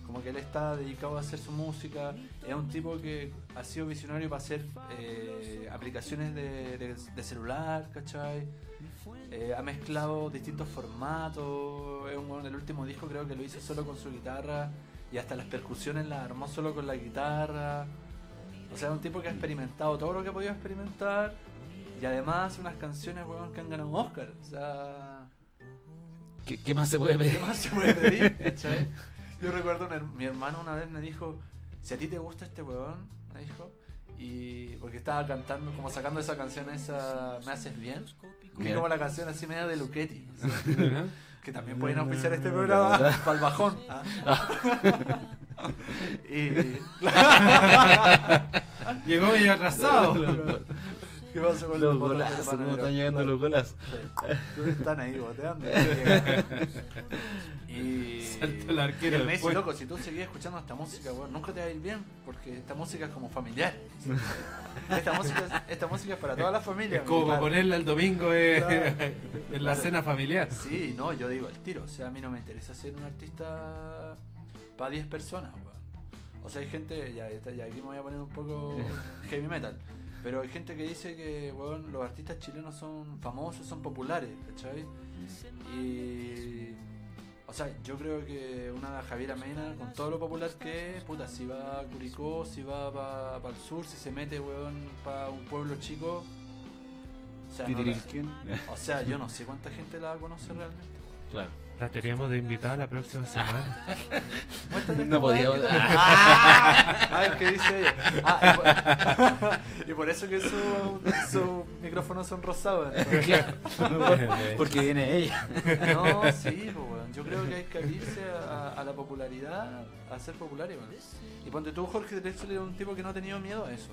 como que él está dedicado a hacer su música, es un tipo que ha sido visionario para hacer eh, aplicaciones de, de- de celular, ¿cachai? Eh, ha mezclado distintos formatos, es un el último disco creo que lo hizo solo con su guitarra y hasta las percusiones las armó solo con la guitarra. O sea, un tipo que ha experimentado todo lo que ha podido experimentar y además unas canciones, weón, que han ganado un Oscar. O sea, ¿Qué, qué más se puede ¿qué pedir? más se puede pedir? Yo recuerdo, un her- mi hermano una vez me dijo, si a ti te gusta este weón, me dijo, y porque estaba cantando, como sacando esa canción esa, Me haces bien, que como la canción así media de Luchetti, (laughs) ¿sí? Que también pueden auspiciar este programa (laughs) para el bajón. (laughs) ¿ah? (laughs) y... Llegó medio atrasado. ¿Qué pasó con Los los golazos, cómo están llegando los golazos. Sí. Están ahí boteando. y. (laughs) Salta el arquero y él me dice, loco, si tú seguís escuchando esta música, weón, nunca te va a ir bien. Porque esta música es como familiar. esta, música, esta música es para toda la familia. Es como para ponerla el domingo eh, Claro. en la cena familiar. Sí, no, yo digo el tiro. O sea, a mí no me interesa ser un artista para 10 personas, weón. O sea, hay gente, ya, esta- ya aquí me voy a poner un poco heavy metal. Pero hay gente que dice que, weón, los artistas chilenos son famosos, son populares, ¿cachai? Y. O sea, yo creo que una Javiera Mena, con todo lo popular que es, puta, si va a Curicó, si va para el sur, si se mete, weón, para un pueblo chico. O sea, no la- o sea, yo no sé cuánta gente la conoce realmente. Claro. La teníamos de invitada la próxima semana. No esta podía- weá que te- ¡Ah! A ver qué dice ella. Ah, y, por, (laughs) y por eso que su, su micrófonos son rosados. Porque viene ella. No, sí, pues, weón. yo creo que hay que abrirse a, a la popularidad, a ser populares. weón. Y ponte tú, Jorge Drexler es un tipo que no ha tenido miedo a eso.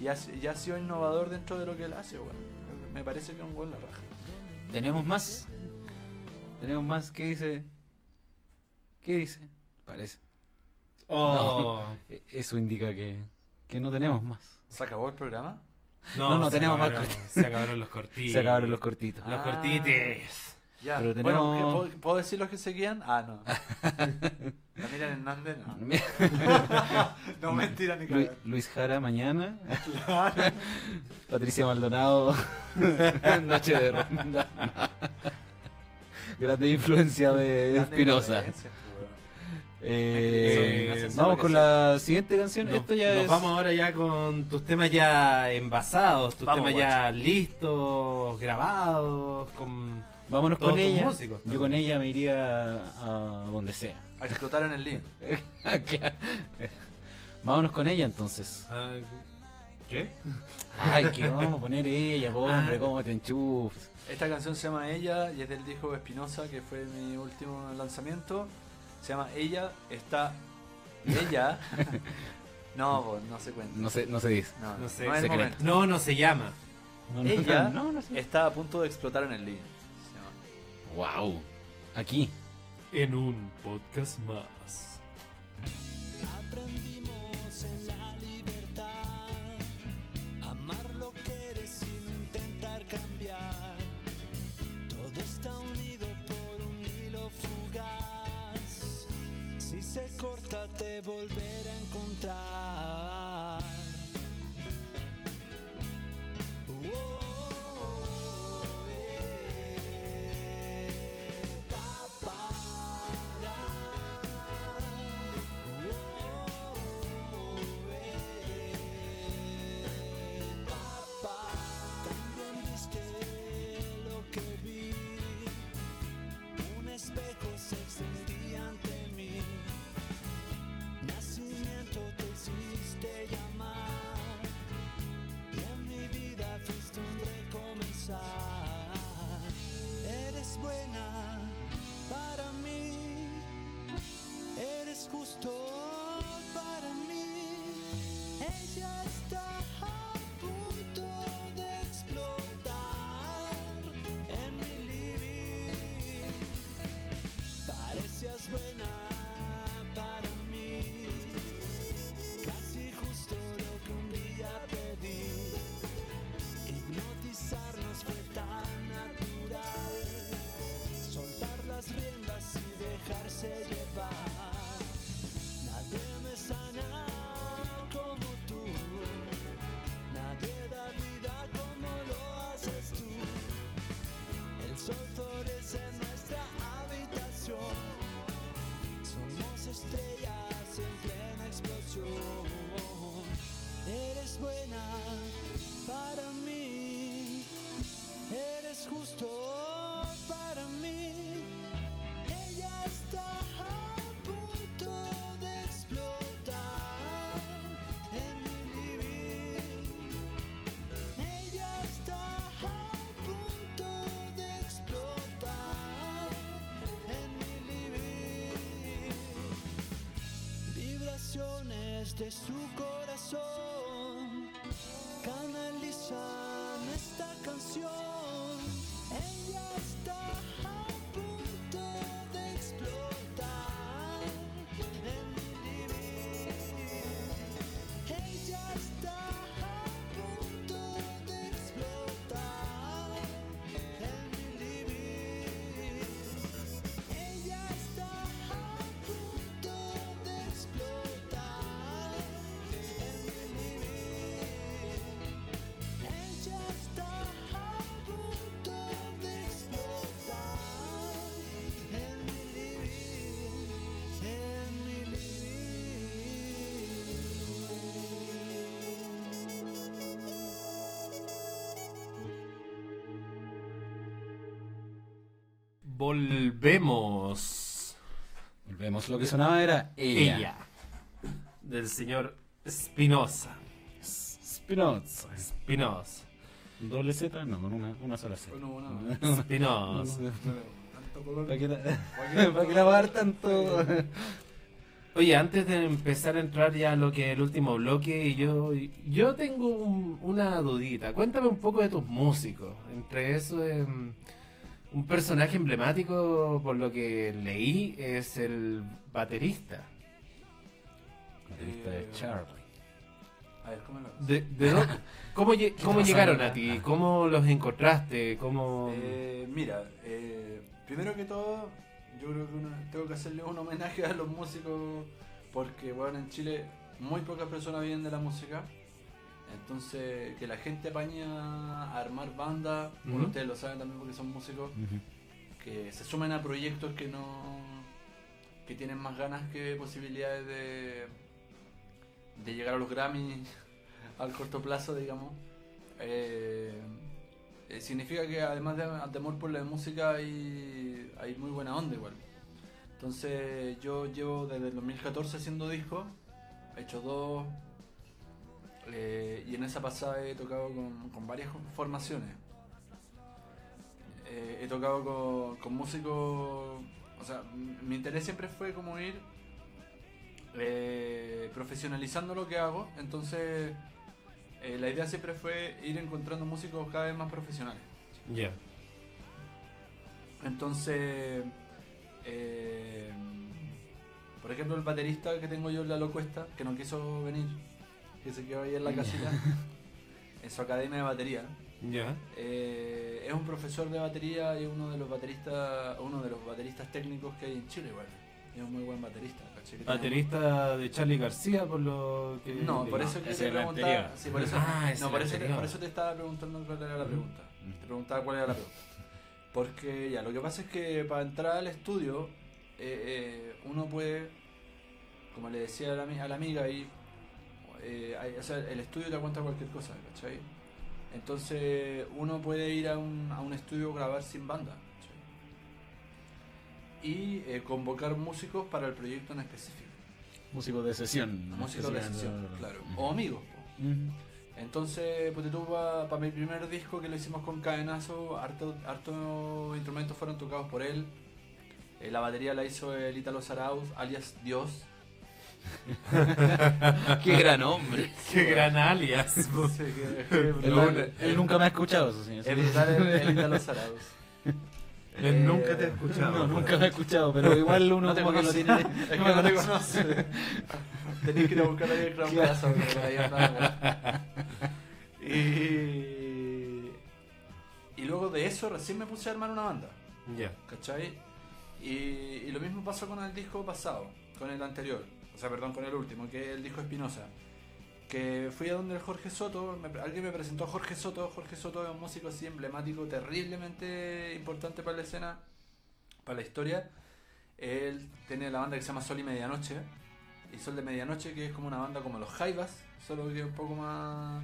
Y, ha, y ha sido innovador dentro de lo que él hace. weón. Me parece que es un buen la raja. Tenemos más. Tenemos más. ¿Qué dice? ¿Qué dice? Parece. Oh. E- Eso indica que, que no tenemos más. ¿Se acabó el programa? No, no se tenemos más Se acabaron los cortitos. Se acabaron los cortitos. Los cortites. Ya, Pero bueno, tenemos- ¿qué- ¿puedo, puedo decir los que seguían? Ah, no. (laughs) La Miriam Hernández, no. (laughs) No, mentira, ni Lu- cagar. Luis Jara mañana. (laughs) Patricia Maldonado. Noche de ronda. Grande influencia de Espinosa. pues. Eh, vamos con la siguiente canción. Nos, Esto ya nos es. vamos ahora ya con tus temas ya envasados, tus Vamos, temas ya listos, grabados, con Vámonos todos con ella. músicos. Yo con ella me iría a donde sea. A explotar en el link. (laughs) Vámonos con ella entonces. Ah, ¿Qué? Ay, que vamos a poner ella, po, hombre, Ah. cómo te enchufas. Esta canción se llama Ella y es del disco Espinosa, que fue mi último lanzamiento. Se llama Ella, está. Ella. (laughs) no, pues, no se cuenta. No sé, no se dice. No, No sé, no secreto. momento. No, no se llama. No, no, Ella no, no sé. está a punto de explotar en el link. Se llama. Wow. Aquí. En un podcast más. Volveré a encontrar. Vibraciones de su corazón canalizan esta canción. Ella Volvemos. Volvemos. Lo que sonaba era ella. Ella. Del señor Spinoza. Spinoza. Spinoza. ¿Doble Z? No, con una, una sola Z. Bueno, bueno, Spinoza. (laughs) tanto color. ¿Para qué la, va a dar tanto? Oye, antes de empezar a entrar ya a lo que es el último bloque, yo, yo tengo un- una dudita. Cuéntame un poco de tus músicos. Entre eso, em, un personaje emblemático, por lo que leí, es el baterista. La lista de Charlie. A ver, ¿cómo lo De, de dónde- ¿Cómo, lle- (laughs) cómo pasa, llegaron a ti? ¿Cómo los encontraste? ¿Cómo... Eh, mira, eh, primero que todo, yo creo que uno- tengo que hacerle un homenaje a los músicos porque, bueno, en Chile muy pocas personas viven de la música. Entonces, que la gente apaña a armar bandas, bueno, Ujú. ustedes lo saben también porque son músicos, que se sumen a proyectos que no que tienen más ganas que posibilidades de, de llegar a los Grammy (laughs) al corto plazo, digamos. Eh, eh, significa que además de, de amor por la música hay, hay muy buena onda igual. Entonces yo llevo desde el 2014 haciendo discos, he hecho dos eh, y en esa pasada he tocado con, con varias formaciones. Eh, he tocado con, con músicos, o sea, mi interés siempre fue como ir eh, profesionalizando lo que hago, entonces la idea siempre fue ir encontrando músicos cada vez más profesionales. Ya. Entonces, por ejemplo, el baterista que tengo yo en la Locuesta, que no quiso venir, que se quedó ahí en la casita, (laughs) en su academia de batería, Ya. eh, es un profesor de batería y uno de los bateristas, uno de los bateristas técnicos que hay en Chile, igual. Es un muy buen baterista. Baterista de Charlie García, por lo que... No, por eso que te preguntaba. Sí, por eso, Ah, no, por eso, te, anterior. por eso te estaba preguntando cuál era la pregunta. Mm. Te preguntaba cuál era la pregunta. Porque ya, lo que pasa es que para entrar al estudio, eh, eh, uno puede, como le decía a la, a la amiga ahí, eh, hay- o sea, el estudio te aguanta cualquier cosa, ¿cachai? Entonces uno puede ir a un, a un estudio grabar sin banda. ¿cachai? Y eh, convocar músicos para el proyecto en específico. Músico de sesión. Músicos de sesión, claro. O amigos. Entonces, pues tú para mi primer disco que lo hicimos con Cadenazo, harto, harto instrumentos fueron tocados por él. Eh, la batería la hizo el Italo Sarauz, alias Dios. (laughs) Qué gran hombre. Qué gran alias. Sí, que- que es Él, él nunca me ha escuchado eso, brutal el, el Italo Sarauz. Yo nunca te he escuchado. No, nunca lo he escuchado, pero igual (laughs) uno No te como que lo tiene. (laughs) Es que no te conoce. Tenés que ir a buscar ahí el gran andaba. y, y luego de eso recién me puse a armar una banda. Ya. ¿Cachai? Y, y lo mismo pasó con el disco pasado, con el anterior, o sea, perdón, con el último, que el disco Espinosa. Que fui a donde el Jorge Soto, alguien me presentó a Jorge Soto. Jorge Soto es un músico así emblemático, terriblemente importante para la escena, para la historia. Él tiene la banda que se llama Sol y Medianoche. Y Sol de Medianoche, que es como una banda como los Jaivas, solo que un poco más.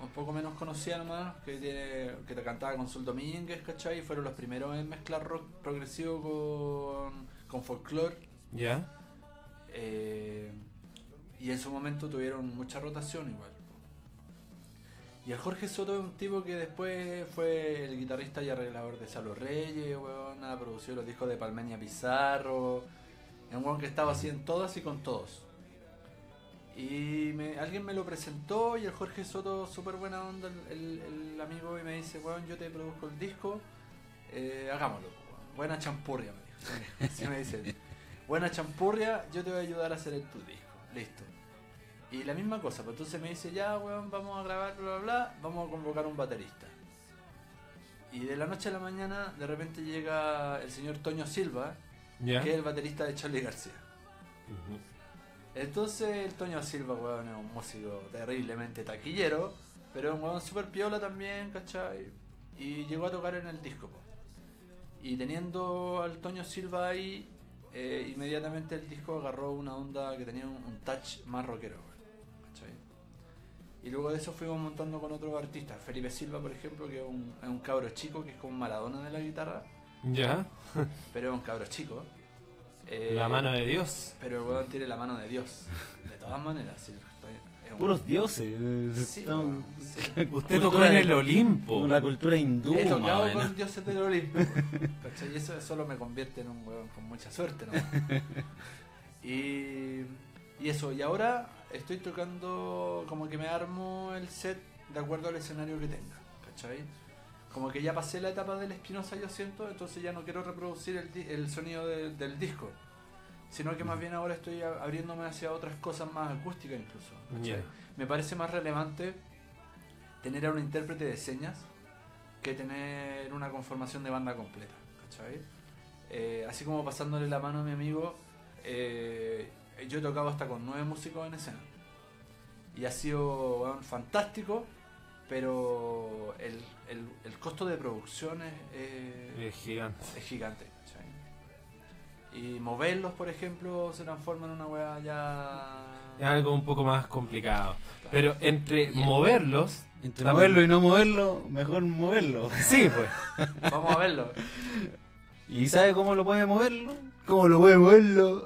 un poco menos conocida nomás, que, tiene, que te cantaba con Sol Domínguez, ¿cachai? Y fueron los primeros en mezclar rock progresivo con, con folclore. Ya. Eh, y en su momento tuvieron mucha rotación igual. Y el Jorge Soto es un tipo que después fue el guitarrista y arreglador de Salo Reyes, weón, ha producido los discos de Palmenia Pizarro. Es un weón que estaba así en todas y con todos. Y me- alguien me lo presentó y el Jorge Soto, súper buena onda, el, amigo, y me dice, weón, yo te produzco el disco, eh, hagámoslo. Buena champurria, me dijo. (laughs) Así me dice. Buena champurria, yo te voy a ayudar a hacer el tu disco. Listo. Y la misma cosa, pues entonces me dice, ya, weón, vamos a grabar, bla, bla, bla, vamos a convocar un baterista. Y de la noche a la mañana, de repente llega el señor Toño Silva, que es el baterista de Charlie García. Entonces el Toño Silva, weón, es un músico terriblemente taquillero, pero es un weón super piola también, ¿cachai? Y llegó a tocar en el disco, po. Y teniendo al Toño Silva ahí, eh, inmediatamente el disco agarró una onda que tenía un, un touch más rockero, ¿cachai? Y luego de eso fuimos montando con otros artistas. Felipe Silva, por ejemplo, que es un, es un cabro chico, que es como Maradona de la guitarra, Ya. pero es un cabro chico. Eh, La mano de Dios. pero el weón tiene la mano de Dios. De todas maneras, un- Puros dioses. Sí. Usted Cultura tocó en de- el Olimpo. La cultura hindú. He más o tocado menos. con dioses del Olimpo. (laughs) ¿cachai? Y eso solo me convierte en un weón con mucha suerte, ¿no? (laughs) y, y eso, y ahora estoy tocando como que me armo el set de acuerdo al escenario que tenga, ¿cachai? Como que ya pasé la etapa del Espinosa, yo siento, entonces ya no quiero reproducir el, di- el sonido de- del disco, sino que más bien ahora estoy abriéndome hacia otras cosas más acústicas incluso. Ya. Me parece más relevante tener a un intérprete de señas que tener una conformación de banda completa, ¿cachai? Eh, así como pasándole la mano a mi amigo, eh, yo he tocado hasta con nueve músicos en escena. Y ha sido fantástico, pero el, el- el costo de producción es, eh, Es gigante. es gigante. Y moverlos, por ejemplo, se transforma en una weá ya... Es algo un poco más complicado. Pero entre moverlos. Entre también- moverlo y no moverlo, mejor moverlo. (laughs) Sí, pues. Vamos a verlo. ¿Y sabe cómo lo puede moverlo? ¿Cómo lo puede moverlo?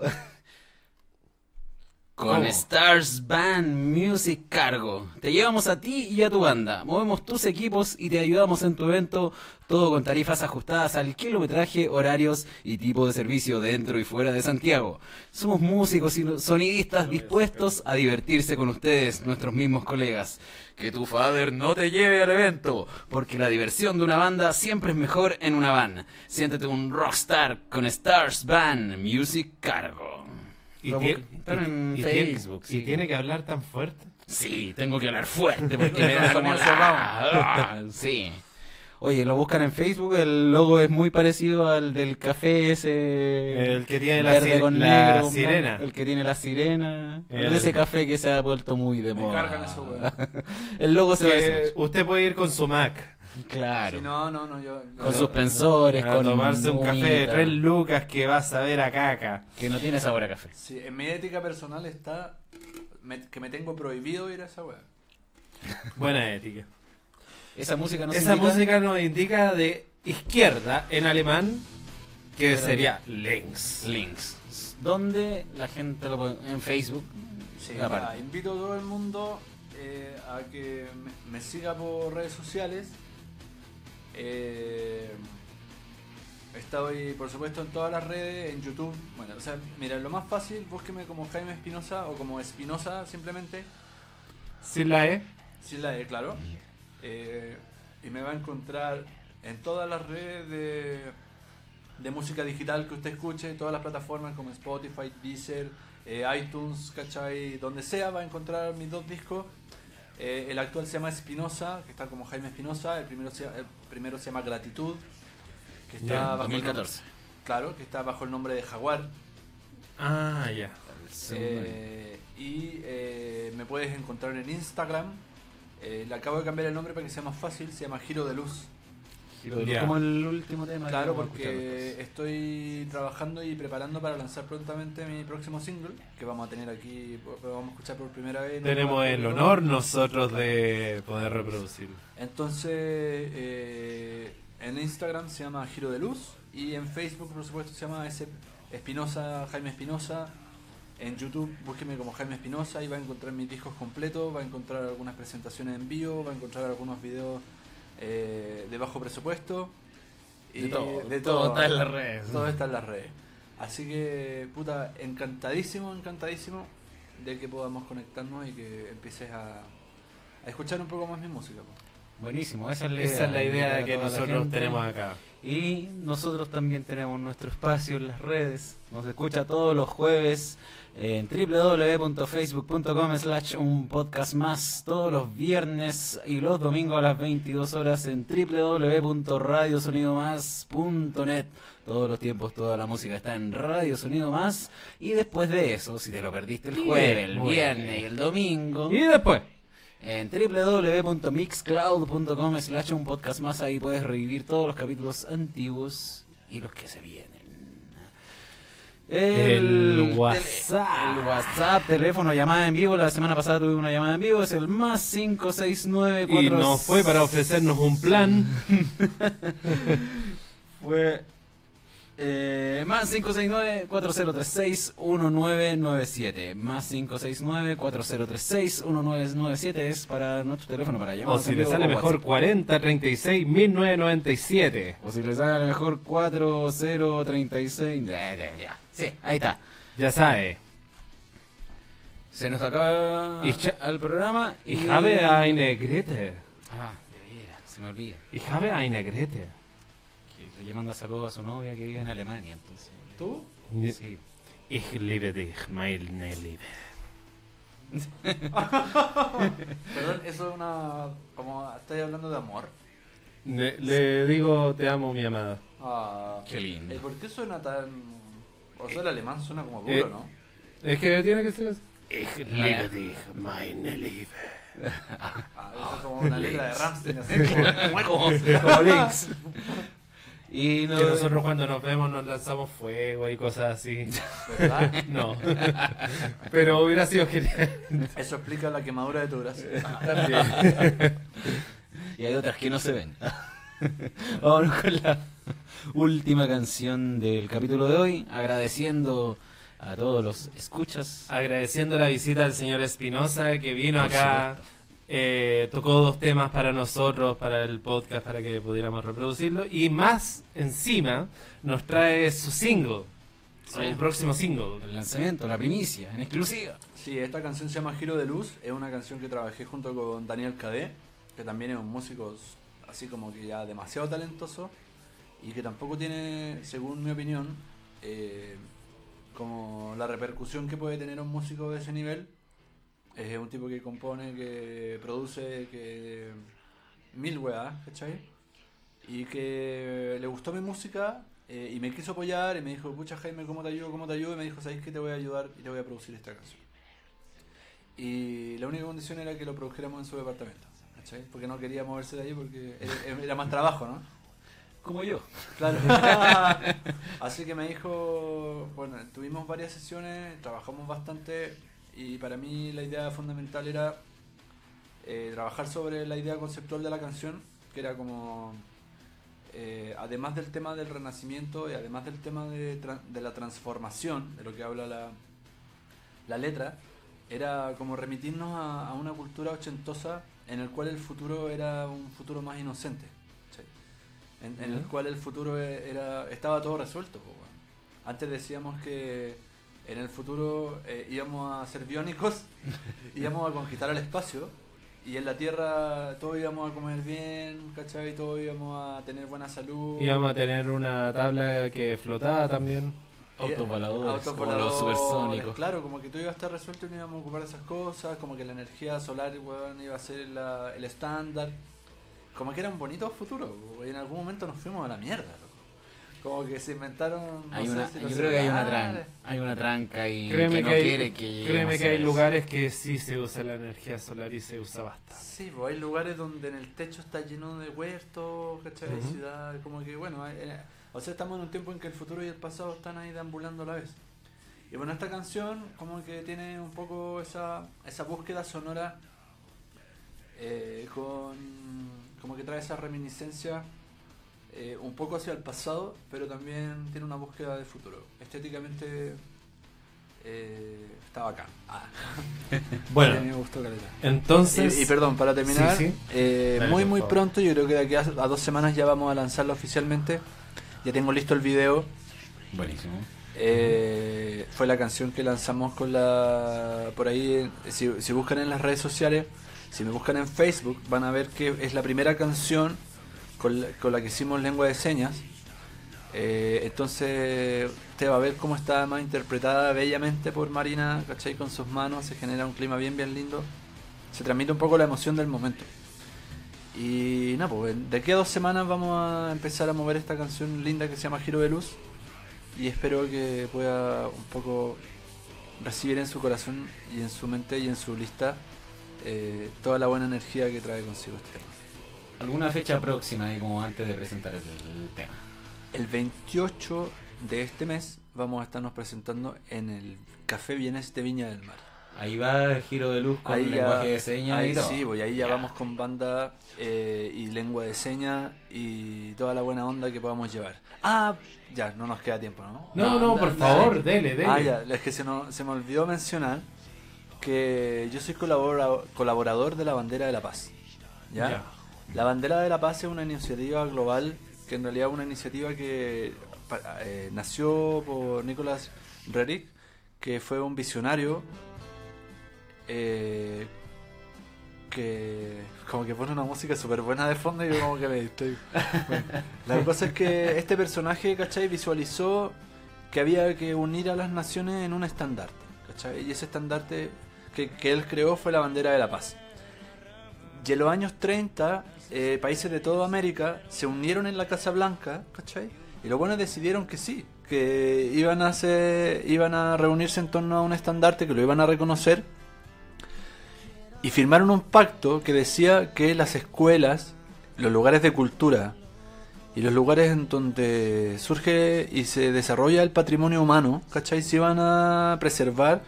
Con. Stars Band Music Cargo. Te llevamos a ti y a tu banda. Movemos tus equipos y te ayudamos en tu evento. Todo con tarifas ajustadas al kilometraje, horarios y tipo de servicio dentro y fuera de Santiago. Somos músicos y sonidistas dispuestos a divertirse con ustedes, nuestros mismos colegas. Que tu father no te lleve al evento, porque la diversión de una banda siempre es mejor en una van. Siéntete un rockstar con Stars Band Music Cargo. Y, Lo tie- busco- están en y tiene- Facebook, y sí. tiene que hablar tan fuerte. Sí, tengo que hablar fuerte porque (laughs) me da Con como la... Ah, (laughs) Sí. Oye, lo buscan en Facebook, el logo es muy parecido al del café ese... El que tiene la verde si- con la negro, sirena. El que tiene la sirena. El El- de ese café que se ha vuelto muy de Me moda. cargan eso, (laughs) el logo se Que ve usted puede ir con su Mac Claro. Sí, no, no, no, yo... Con suspensores, a con tomarse un café de tres lucas que va a saber a caca. Que no tiene sabor a café. Sí, en mi ética personal está me- que me tengo prohibido ir a esa weá. (laughs) Buena ética. Esa música no Esa significa- música nos indica de izquierda en alemán, que sería links. Links. ¿Dónde la gente lo puede...? En Facebook. Sí, nada, invito a todo el mundo eh, a que me, me siga por redes sociales. Eh, estoy, por supuesto, en todas las redes, en YouTube. Bueno, o sea, mira, lo más fácil, búsqueme como Jaime Espinosa o como Espinosa simplemente. Sin la E. Sin la E, claro. Eh, y me va a encontrar en todas las redes de, de música digital que usted escuche, todas las plataformas como Spotify, Deezer, eh, iTunes, ¿cachai? Donde sea va a encontrar mis dos discos. Eh, el actual se llama Espinosa, que está como Jaime Espinosa. El primero, se, el primero se llama Gratitud, que está bajo el nombre- 2014. claro, que está bajo el nombre de Jaguar. Ah, ya. Eh, y eh, me puedes encontrar en Instagram. Eh, le acabo de cambiar el nombre para que sea más fácil. Se llama Giro de Luz. Ya. Como el último tema. Claro, porque estoy trabajando y preparando para lanzar prontamente mi próximo single, que vamos a tener aquí, lo vamos a escuchar por primera vez. Tenemos el honor nosotros de poder reproducirlo. Entonces, eh, en Instagram se llama Giro de Luz y en Facebook, por supuesto, se llama ese Espinosa, Jaime Espinosa. En YouTube, búsqueme como Jaime Espinosa y va a encontrar mis discos completos, va a encontrar algunas presentaciones en vivo, va a encontrar algunos videos eh, de bajo presupuesto. De todo, de todo todo. está en las redes. Todo está en las redes. Así que, puta, encantadísimo, encantadísimo de que podamos conectarnos y que empieces a, a escuchar un poco más mi música. Buenísimo, esa es la idea. Esa es la idea de que nosotros tenemos acá. Y nosotros también tenemos nuestro espacio en las redes. Nos escucha todos los jueves en www.facebook.com slash un podcast más. Todos los viernes y los domingos a las 22 horas en www.radiosonidomás.net. Todos los tiempos, toda la música está en Radio Sonido Más. Y después de eso, si te lo perdiste el jueves, el viernes y el domingo, Y después, en www.mixcloud.com slash un podcast más, ahí puedes revivir todos los capítulos antiguos y los que se vienen. El WhatsApp. El WhatsApp, teléfono, llamada en vivo. La semana pasada tuve una llamada en vivo. Es el más 569 y nos fue para ofrecernos un plan. (laughs) Fue eh, más 569-4036-1997. Más 569-4036-1997 es para nuestro teléfono para llamar. O si le sale mejor 40 36 1997. O si le sale mejor 4036. Ya, ya, ya. Sí, ahí está. Ya sabe. Se nos acaba el programa. Ich habe eine Grete. Ah, de veras, se me olvida. Ich habe eine Grete. Le manda saludos a su novia que vive en Alemania. Entonces. ¿Tú? Sí. Ich liebe dich, meine Liebe. Perdón, eso es una. como estáis hablando de amor. Le, le digo te amo, mi amada. Ah, Qué lindo. eh, ¿Por qué suena tan.? O sea, el alemán suena como duro, Eh, ¿no? Es que tiene que ser así. Ich liebe dich, meine Liebe. Ah, eso es como una letra de Ramstein, así como. Como links. Y no, Que nosotros cuando nos vemos nos lanzamos fuego y cosas así. ¿Verdad? (laughs) No. Pero hubiera sido genial. Eso explica la quemadura de tu brazo. También. (laughs) y hay otras que no se ven. (laughs) Vámonos con la última canción del capítulo de hoy, agradeciendo a todos los escuchas. Agradeciendo la visita del señor Espinosa que vino Por acá, supuesto. Eh, tocó dos temas para nosotros, para el podcast, para que pudiéramos reproducirlo. Y más encima nos trae su single, Sí. el próximo single. El lanzamiento, la primicia, en exclusiva. Sí, esta canción se llama Giro de Luz. Es una canción que trabajé junto con Daniel Cadé, que también es un músico así como que ya demasiado talentoso y que tampoco tiene, según mi opinión, eh, como la repercusión que puede tener un músico de ese nivel. Es un tipo que compone, que produce, que mil weas, ¿cachai? Y que le gustó mi música eh, y me quiso apoyar y me dijo, pucha Jaime, ¿cómo te ayudo? ¿Cómo te ayudo? Y me dijo, ¿sabes qué? Te voy a ayudar y te voy a producir esta canción. Y la única condición era que lo produjéramos en su departamento, ¿cachai? Porque no quería moverse de ahí porque era, era más trabajo, ¿no? Como yo. Claro. (laughs) Así que me dijo, bueno, tuvimos varias sesiones, trabajamos bastante y para mí la idea fundamental era eh, trabajar sobre la idea conceptual de la canción, que era como, eh, además del tema del renacimiento y además del tema de, de la transformación, de lo que habla la, la letra, era como remitirnos a, a una cultura ochentosa en el cual el futuro era un futuro más inocente. ¿cachai? En, en el cual el futuro e- era estaba todo resuelto. Antes decíamos que en el futuro eh, íbamos a ser biónicos, (laughs) íbamos a conquistar el espacio y en la tierra todos íbamos a comer bien, ¿cachai? Todos íbamos a tener buena salud. Íbamos a tener una tabla que flotaba también. Autos voladores, Autos como los voladores, supersónicos. Claro, como que todo iba a estar resuelto y no íbamos a ocupar esas cosas, como que la energía solar weón, iba a ser la- el estándar. Como que era un bonito futuro, y en algún momento nos fuimos a la mierda. Como que se inventaron. no Hay sé una, si yo creo que hay una tranca, hay una tranca y Créeme que no que hay, quiere que créeme que hay eso. lugares que sí se usa la energía solar y se usa bastante. Sí, pues hay lugares donde en el techo está lleno de huertos, ¿cachai? Ujú. ciudad, como que bueno, hay- eh, o sea, estamos en un tiempo en que el futuro y el pasado están ahí deambulando a la vez. Y bueno, esta canción como que tiene un poco esa, esa búsqueda sonora eh, con como que trae esa reminiscencia eh, un poco hacia el pasado, pero también tiene una búsqueda de futuro. Estéticamente eh, está bacán. Ah, a (laughs) mí Bueno, me gustó caleta. entonces. Y, y perdón, para terminar, Sí, sí. eh, Dale, muy muy pronto, yo creo que de aquí a, a dos semanas ya vamos a lanzarlo oficialmente. Ya tengo listo el video. Buenísimo. Eh, fue la canción que lanzamos con la por ahí. Si, si buscan en las redes sociales, si me buscan en Facebook, van a ver que es la primera canción con la, con la que hicimos lengua de señas. Eh, entonces usted va a ver cómo está más interpretada bellamente por Marina, ¿cachai? Con sus manos, se genera un clima bien, bien lindo. Se transmite un poco la emoción del momento. Y nada, pues de aquí a dos semanas vamos a empezar a mover esta canción linda que se llama Giro de Luz. Y espero que pueda un poco recibir en su corazón y en su mente y en su lista eh, toda la buena energía que trae consigo este tema. ¿Alguna fecha próxima ahí como antes de presentar el, el tema? El 28 de este mes vamos a estarnos presentando en el Café Bienes de Viña del Mar. Ahí va el giro de luz con Ahí ya- lenguaje de señas Ahí y todo. sí, voy, ahí ya Ya. vamos con banda eh, y lengua de señas y toda la buena onda que podamos llevar. Ah, ya, no nos queda tiempo, ¿no? No, no, por favor, dele, dele. Ah, ya, es que se, no- se me olvidó mencionar que yo soy colabora- colaborador de la Bandera de la Paz. ¿ya? Ya. La Bandera de la Paz es una iniciativa global que en realidad es una iniciativa que eh, nació por Nicolás Rerik, que fue un visionario eh, que como que pone una música súper buena de fondo y yo como que me estoy... Bueno, la cosa es que este personaje, ¿cachai? Visualizó que había que unir a las naciones en un estandarte, ¿cachai? Y ese estandarte que, que él creó fue la bandera de la paz. Y en los años 30, eh, países de toda América se unieron en la Casa Blanca, ¿cachai? Y los buenos decidieron que sí, que iban a, iban a reunirse en torno a un estandarte, que lo iban a reconocer. Y firmaron un pacto que decía que las escuelas, los lugares de cultura y los lugares en donde surge y se desarrolla el patrimonio humano, ¿cachai? Se iban a preservar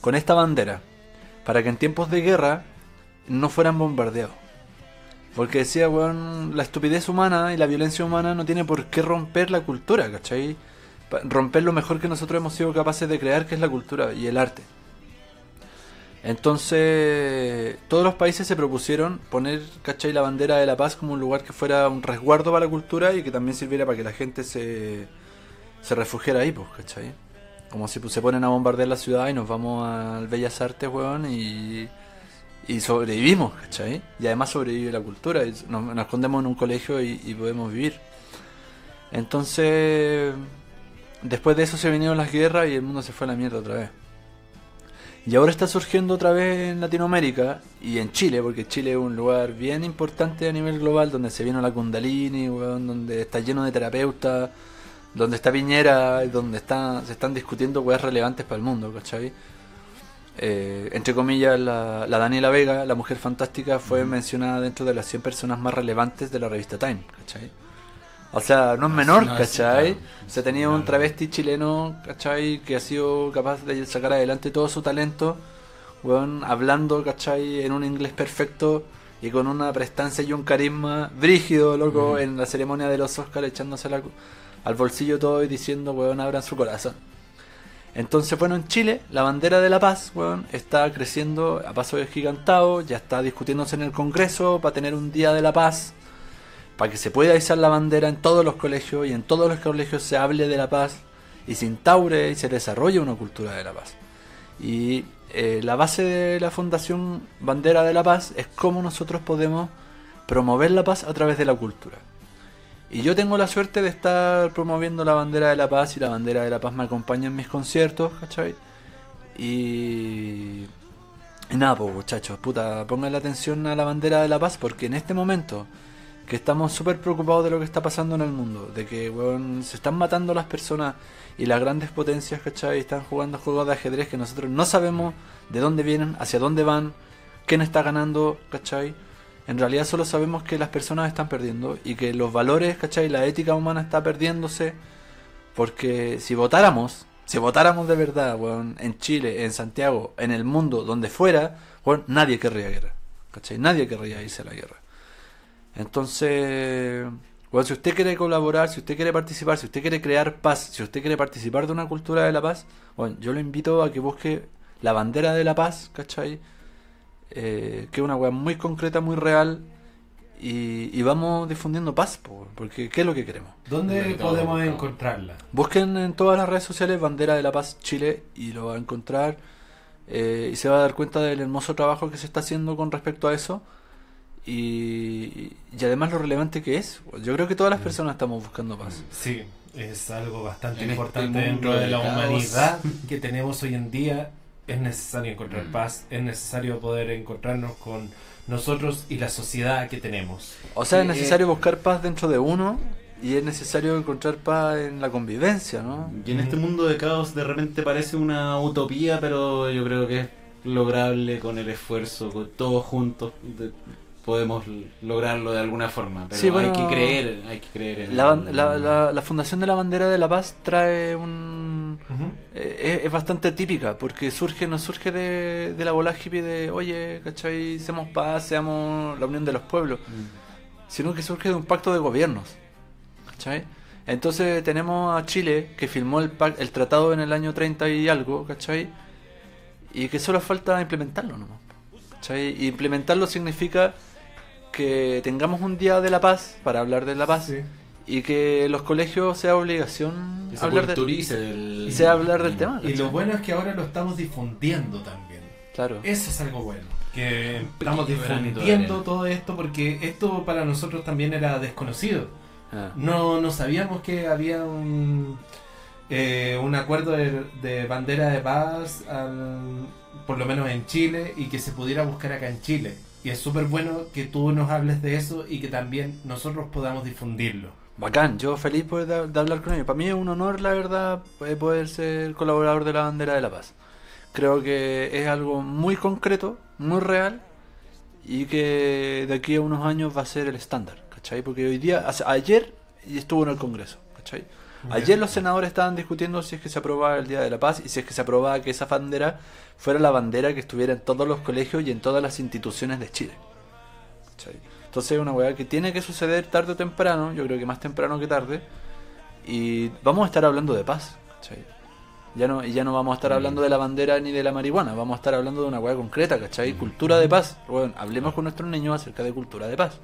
con esta bandera, para que en tiempos de guerra no fueran bombardeados. Porque decía, weón, la estupidez humana y la violencia humana no tiene por qué romper la cultura, ¿cachai? Romper lo mejor que nosotros hemos sido capaces de crear, que es la cultura y el arte. Entonces, todos los países se propusieron poner, ¿cachai? La bandera de la paz como un lugar que fuera un resguardo para la cultura y que también sirviera para que la gente se, se refugiara ahí, pues, ¿cachai? Como si pues, se ponen a bombardear la ciudad y nos vamos al Bellas Artes, weón, y, y sobrevivimos, ¿cachai? Y además sobrevive la cultura, y nos, escondemos en un colegio y, podemos vivir. Entonces, después de eso se vinieron las guerras y el mundo se fue a la mierda otra vez. Y ahora está surgiendo otra vez en Latinoamérica y en Chile, porque Chile es un lugar bien importante a nivel global, donde se vino la Kundalini, weón, donde está lleno de terapeutas, donde está Piñera, donde está, se están discutiendo weas relevantes para el mundo, ¿cachai? Eh, entre comillas, la, la Daniela Vega, la mujer fantástica, fue mencionada dentro de las 100 personas más relevantes de la revista Time, ¿cachai? O sea, no es menor, no, sí, ¿cachai? claro. Se tenía un travesti chileno, ¿cachai? Que ha sido capaz de sacar adelante todo su talento, weón, hablando, ¿cachai? En un inglés perfecto y con una prestancia y un carisma brígido, loco, en la ceremonia de los Oscars, echándose la- al bolsillo todo y diciendo, weón, abran su corazón. Entonces, bueno, en Chile, la bandera de la paz, está creciendo a paso gigantado, ya está discutiéndose en el Congreso para tener un día de la paz, para que se pueda izar la bandera en todos los colegios y en todos los colegios se hable de la paz y se instaure y se desarrolle una cultura de la paz. Y eh, la base de la Fundación Bandera de la Paz es cómo nosotros podemos promover la paz a través de la cultura. Y yo tengo la suerte de estar promoviendo la bandera de la paz y la bandera de la paz me acompaña en mis conciertos, ¿cachai? Y... Y nada, pues muchachos, puta, pongan atención a la bandera de la paz porque en este momento que estamos súper preocupados de lo que está pasando en el mundo, de que se están matando las personas y las grandes potencias, ¿cachai? Están jugando juegos de ajedrez que nosotros no sabemos de dónde vienen, hacia dónde van, quién está ganando, ¿cachai? En realidad solo sabemos que las personas están perdiendo y que los valores, ¿cachai? La ética humana está perdiéndose porque si votáramos, si votáramos de verdad, weón, en Chile, en Santiago, en el mundo, donde fuera, weón, nadie querría guerra, ¿cachai? Nadie querría irse a la guerra. Entonces, bueno, si usted quiere colaborar, si usted quiere participar, si usted quiere crear paz, si usted quiere participar de una cultura de la paz, bueno, yo lo invito a que busque la bandera de la paz, ¿cachai? Eh, que es una weá muy concreta, muy real, y, y vamos difundiendo paz, po, porque ¿qué es lo que queremos? ¿Dónde podemos encontrarla? Busquen en todas las redes sociales Bandera de la Paz Chile y lo va a encontrar eh, y se va a dar cuenta del hermoso trabajo que se está haciendo con respecto a eso y, y además lo relevante que es. Yo creo que todas las personas estamos buscando paz. Sí, es algo bastante En este importante dentro de la humanidad que tenemos hoy en día. Es necesario encontrar Mm. paz, es necesario poder encontrarnos con nosotros y la sociedad que tenemos. O sea, es Eh, necesario buscar paz dentro de uno y es necesario encontrar paz en la convivencia, ¿no? Y en este mundo de caos de repente parece una utopía, pero yo creo que es lograble con el esfuerzo, con todos juntos de- podemos lograrlo de alguna forma. Pero Sí, bueno, hay que creer, hay que creer en La, el- la, la- la Fundación de la Bandera de la Paz trae un... eh, es, es bastante típica porque surge no surge de, de la bola hippie de oye, ¿cachai? Seamos paz, seamos la unión de los pueblos. Mm. sino que surge de un pacto de gobiernos. ¿Cachai? Entonces tenemos a Chile que firmó el, pac- el tratado en el año 30 y algo, ¿cachai? Y que solo falta implementarlo nomás. ¿Cachai? Y implementarlo significa que tengamos un día de la paz para hablar de la paz Sí. y que los colegios sea obligación Que se hablar de, culturice el- y sea hablar del tema. Y lo bueno es que ahora lo estamos difundiendo también. Claro. Eso es algo bueno. Que estamos difundiendo todo esto porque esto para nosotros también era desconocido. Ah. No, no sabíamos que había un, eh, un acuerdo de, de bandera de paz, al- por lo menos en Chile, y que se pudiera buscar acá en Chile. Y es súper bueno que tú nos hables de eso y que también nosotros podamos difundirlo. Bacán, yo feliz pues, de, hablar con ellos. Para mí es un honor, la verdad, eh, poder ser colaborador de la bandera de la paz. Creo que es algo muy concreto, muy real y que de aquí a unos años va a ser el estándar, ¿cachai? Porque hoy día, ayer estuvo en el Congreso, ¿cachai? Ayer los senadores estaban discutiendo si es que se aprobaba el Día de la Paz y si es que se aprobaba que esa bandera fuera la bandera que estuviera en todos los colegios y en todas las instituciones de Chile. ¿cachai? Entonces es una weá que tiene que suceder tarde o temprano, yo creo que más temprano que tarde, y vamos a estar hablando de paz. ¿cachai? Ya no, y ya no vamos a estar hablando de la bandera ni de la marihuana, vamos a estar hablando de una weá concreta, ¿cachai? Cultura de paz. Bueno, hablemos con nuestros niños acerca de cultura de paz.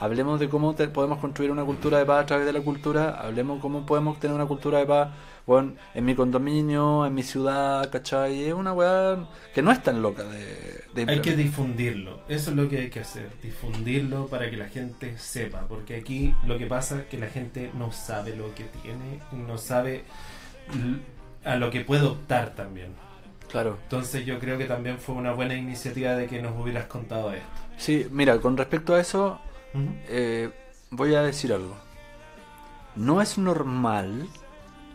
Hablemos de cómo te- podemos construir una cultura de paz a través de la cultura. Hablemos cómo podemos tener una cultura de paz bueno, en mi condominio, en mi ciudad, ¿cachai? Es una weá que no es tan loca de, de Hay que difundirlo, eso es lo que hay que hacer, difundirlo para que la gente sepa, porque aquí lo que pasa es que la gente no sabe lo que tiene, no sabe a lo que puede optar también. Claro. Entonces yo creo que también fue una buena iniciativa de que nos hubieras contado esto. Sí, mira, con respecto a eso, eh, voy a decir algo. No es normal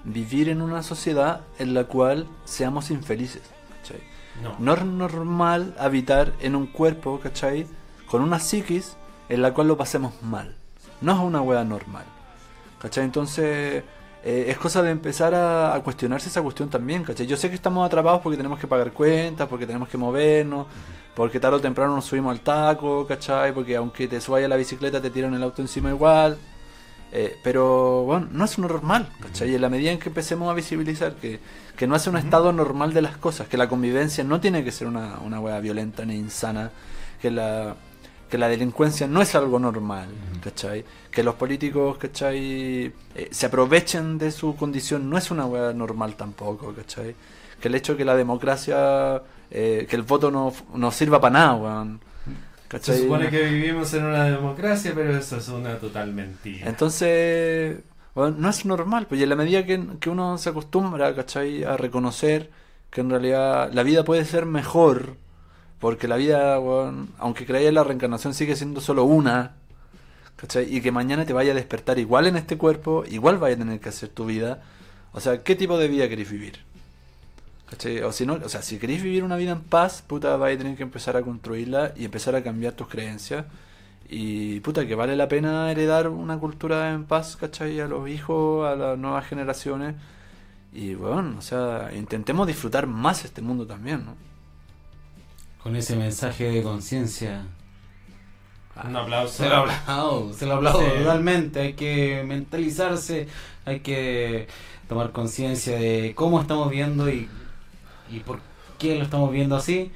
vivir en una sociedad en la cual seamos infelices. ¿cachai? No. No es normal habitar en un cuerpo, ¿cachai? Con una psiquis en la cual lo pasemos mal. No es una wea normal. ¿Cachai? Entonces, eh, es cosa de empezar a, a cuestionarse esa cuestión también, ¿cachai? Yo sé que estamos atrapados porque tenemos que pagar cuentas, porque tenemos que movernos, porque tarde o temprano nos subimos al taco, ¿cachai? Porque aunque te subas a la bicicleta te tiran el auto encima igual. Eh, pero bueno, no es normal, ¿cachai? Y en la medida en que empecemos a visibilizar que, que no es un estado normal de las cosas, que la convivencia no tiene que ser una, una wea violenta ni insana, que la que la delincuencia no es algo normal, ¿cachai? Que los políticos, ¿cachai? Eh, se aprovechen de su condición no es una weá normal tampoco, ¿cachai? Que el hecho de que la democracia, eh, que el voto no, no sirva para nada, weón. ¿cachai? Se supone que vivimos en una democracia, pero eso es una total mentira. Entonces, bueno, no es normal, pues y en la medida que, que uno se acostumbra, ¿cachai? A reconocer que en realidad la vida puede ser mejor, porque la vida, weón, aunque creáis en la reencarnación, sigue siendo solo una, ¿cachai? Y que mañana te vaya a despertar igual en este cuerpo, igual vaya a tener que hacer tu vida. O sea, ¿qué tipo de vida queréis vivir? ¿Cachai? O si no, o sea, si queréis vivir una vida en paz, puta, vais a tener que empezar a construirla y empezar a cambiar tus creencias. Y puta, que vale la pena heredar una cultura en paz, ¿cachai? A los hijos, a las nuevas generaciones. Y bueno, o sea, intentemos disfrutar más este mundo también, ¿no? Con ese mensaje de conciencia. Un aplauso. Se lo aplaudo, se lo aplaudo Sí. totalmente. Hay que mentalizarse, hay que tomar conciencia de cómo estamos viendo y, y por qué lo estamos viendo así.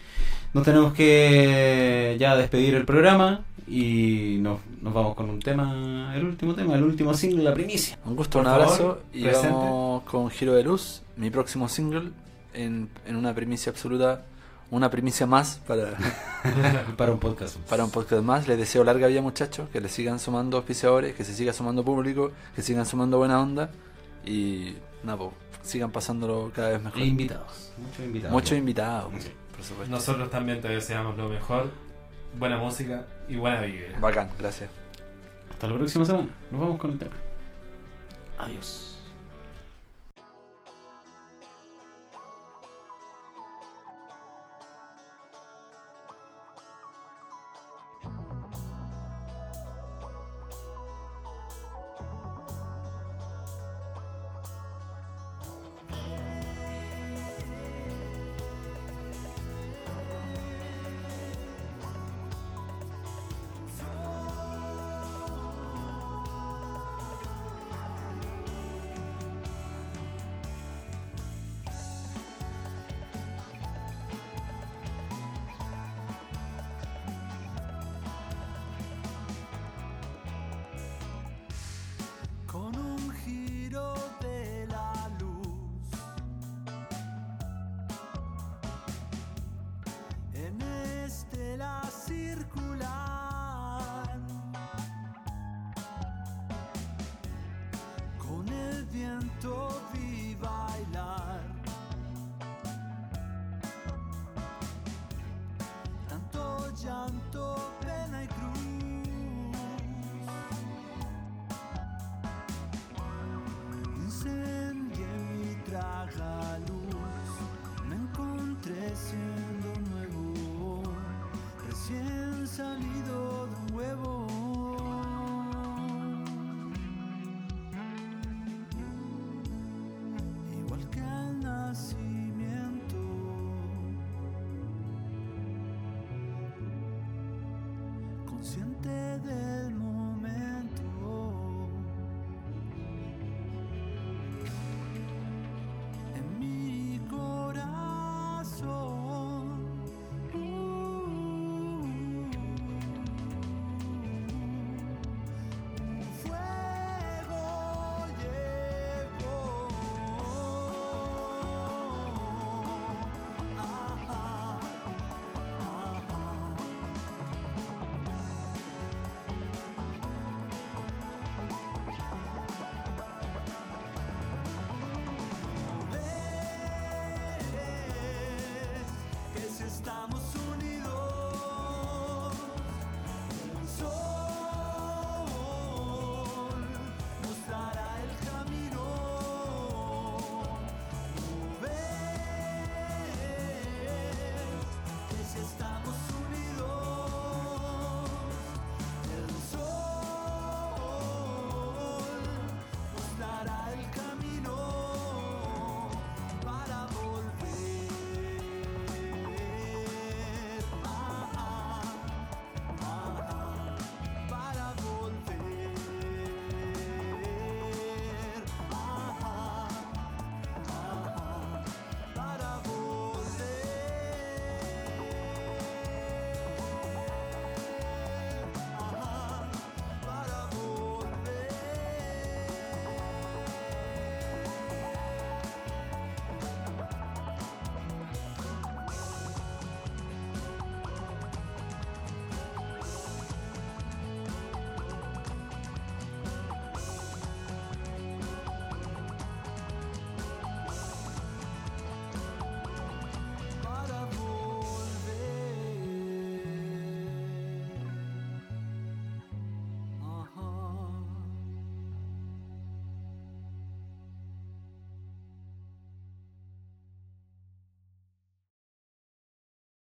Nos tenemos que ya despedir el programa y nos, nos vamos con un tema, el último tema, el último single, la primicia. Un gusto, Por un favor, abrazo. Y presente. vamos con Giro de Luz, mi próximo single, en, en una primicia absoluta, una primicia más para, (laughs) Para un podcast. para un podcast más. Les deseo larga vida, muchachos, que les sigan sumando auspiciadores, que se siga sumando público, que sigan sumando buena onda y nada, sigan pasándolo cada vez mejor. E invitados, muchos invitados. Muchos invitados, Sí. por supuesto. Nosotros también te deseamos lo mejor, buena música y buena vibra. Bacán, gracias. Hasta la próxima semana. Nos vamos con el tema. Adiós.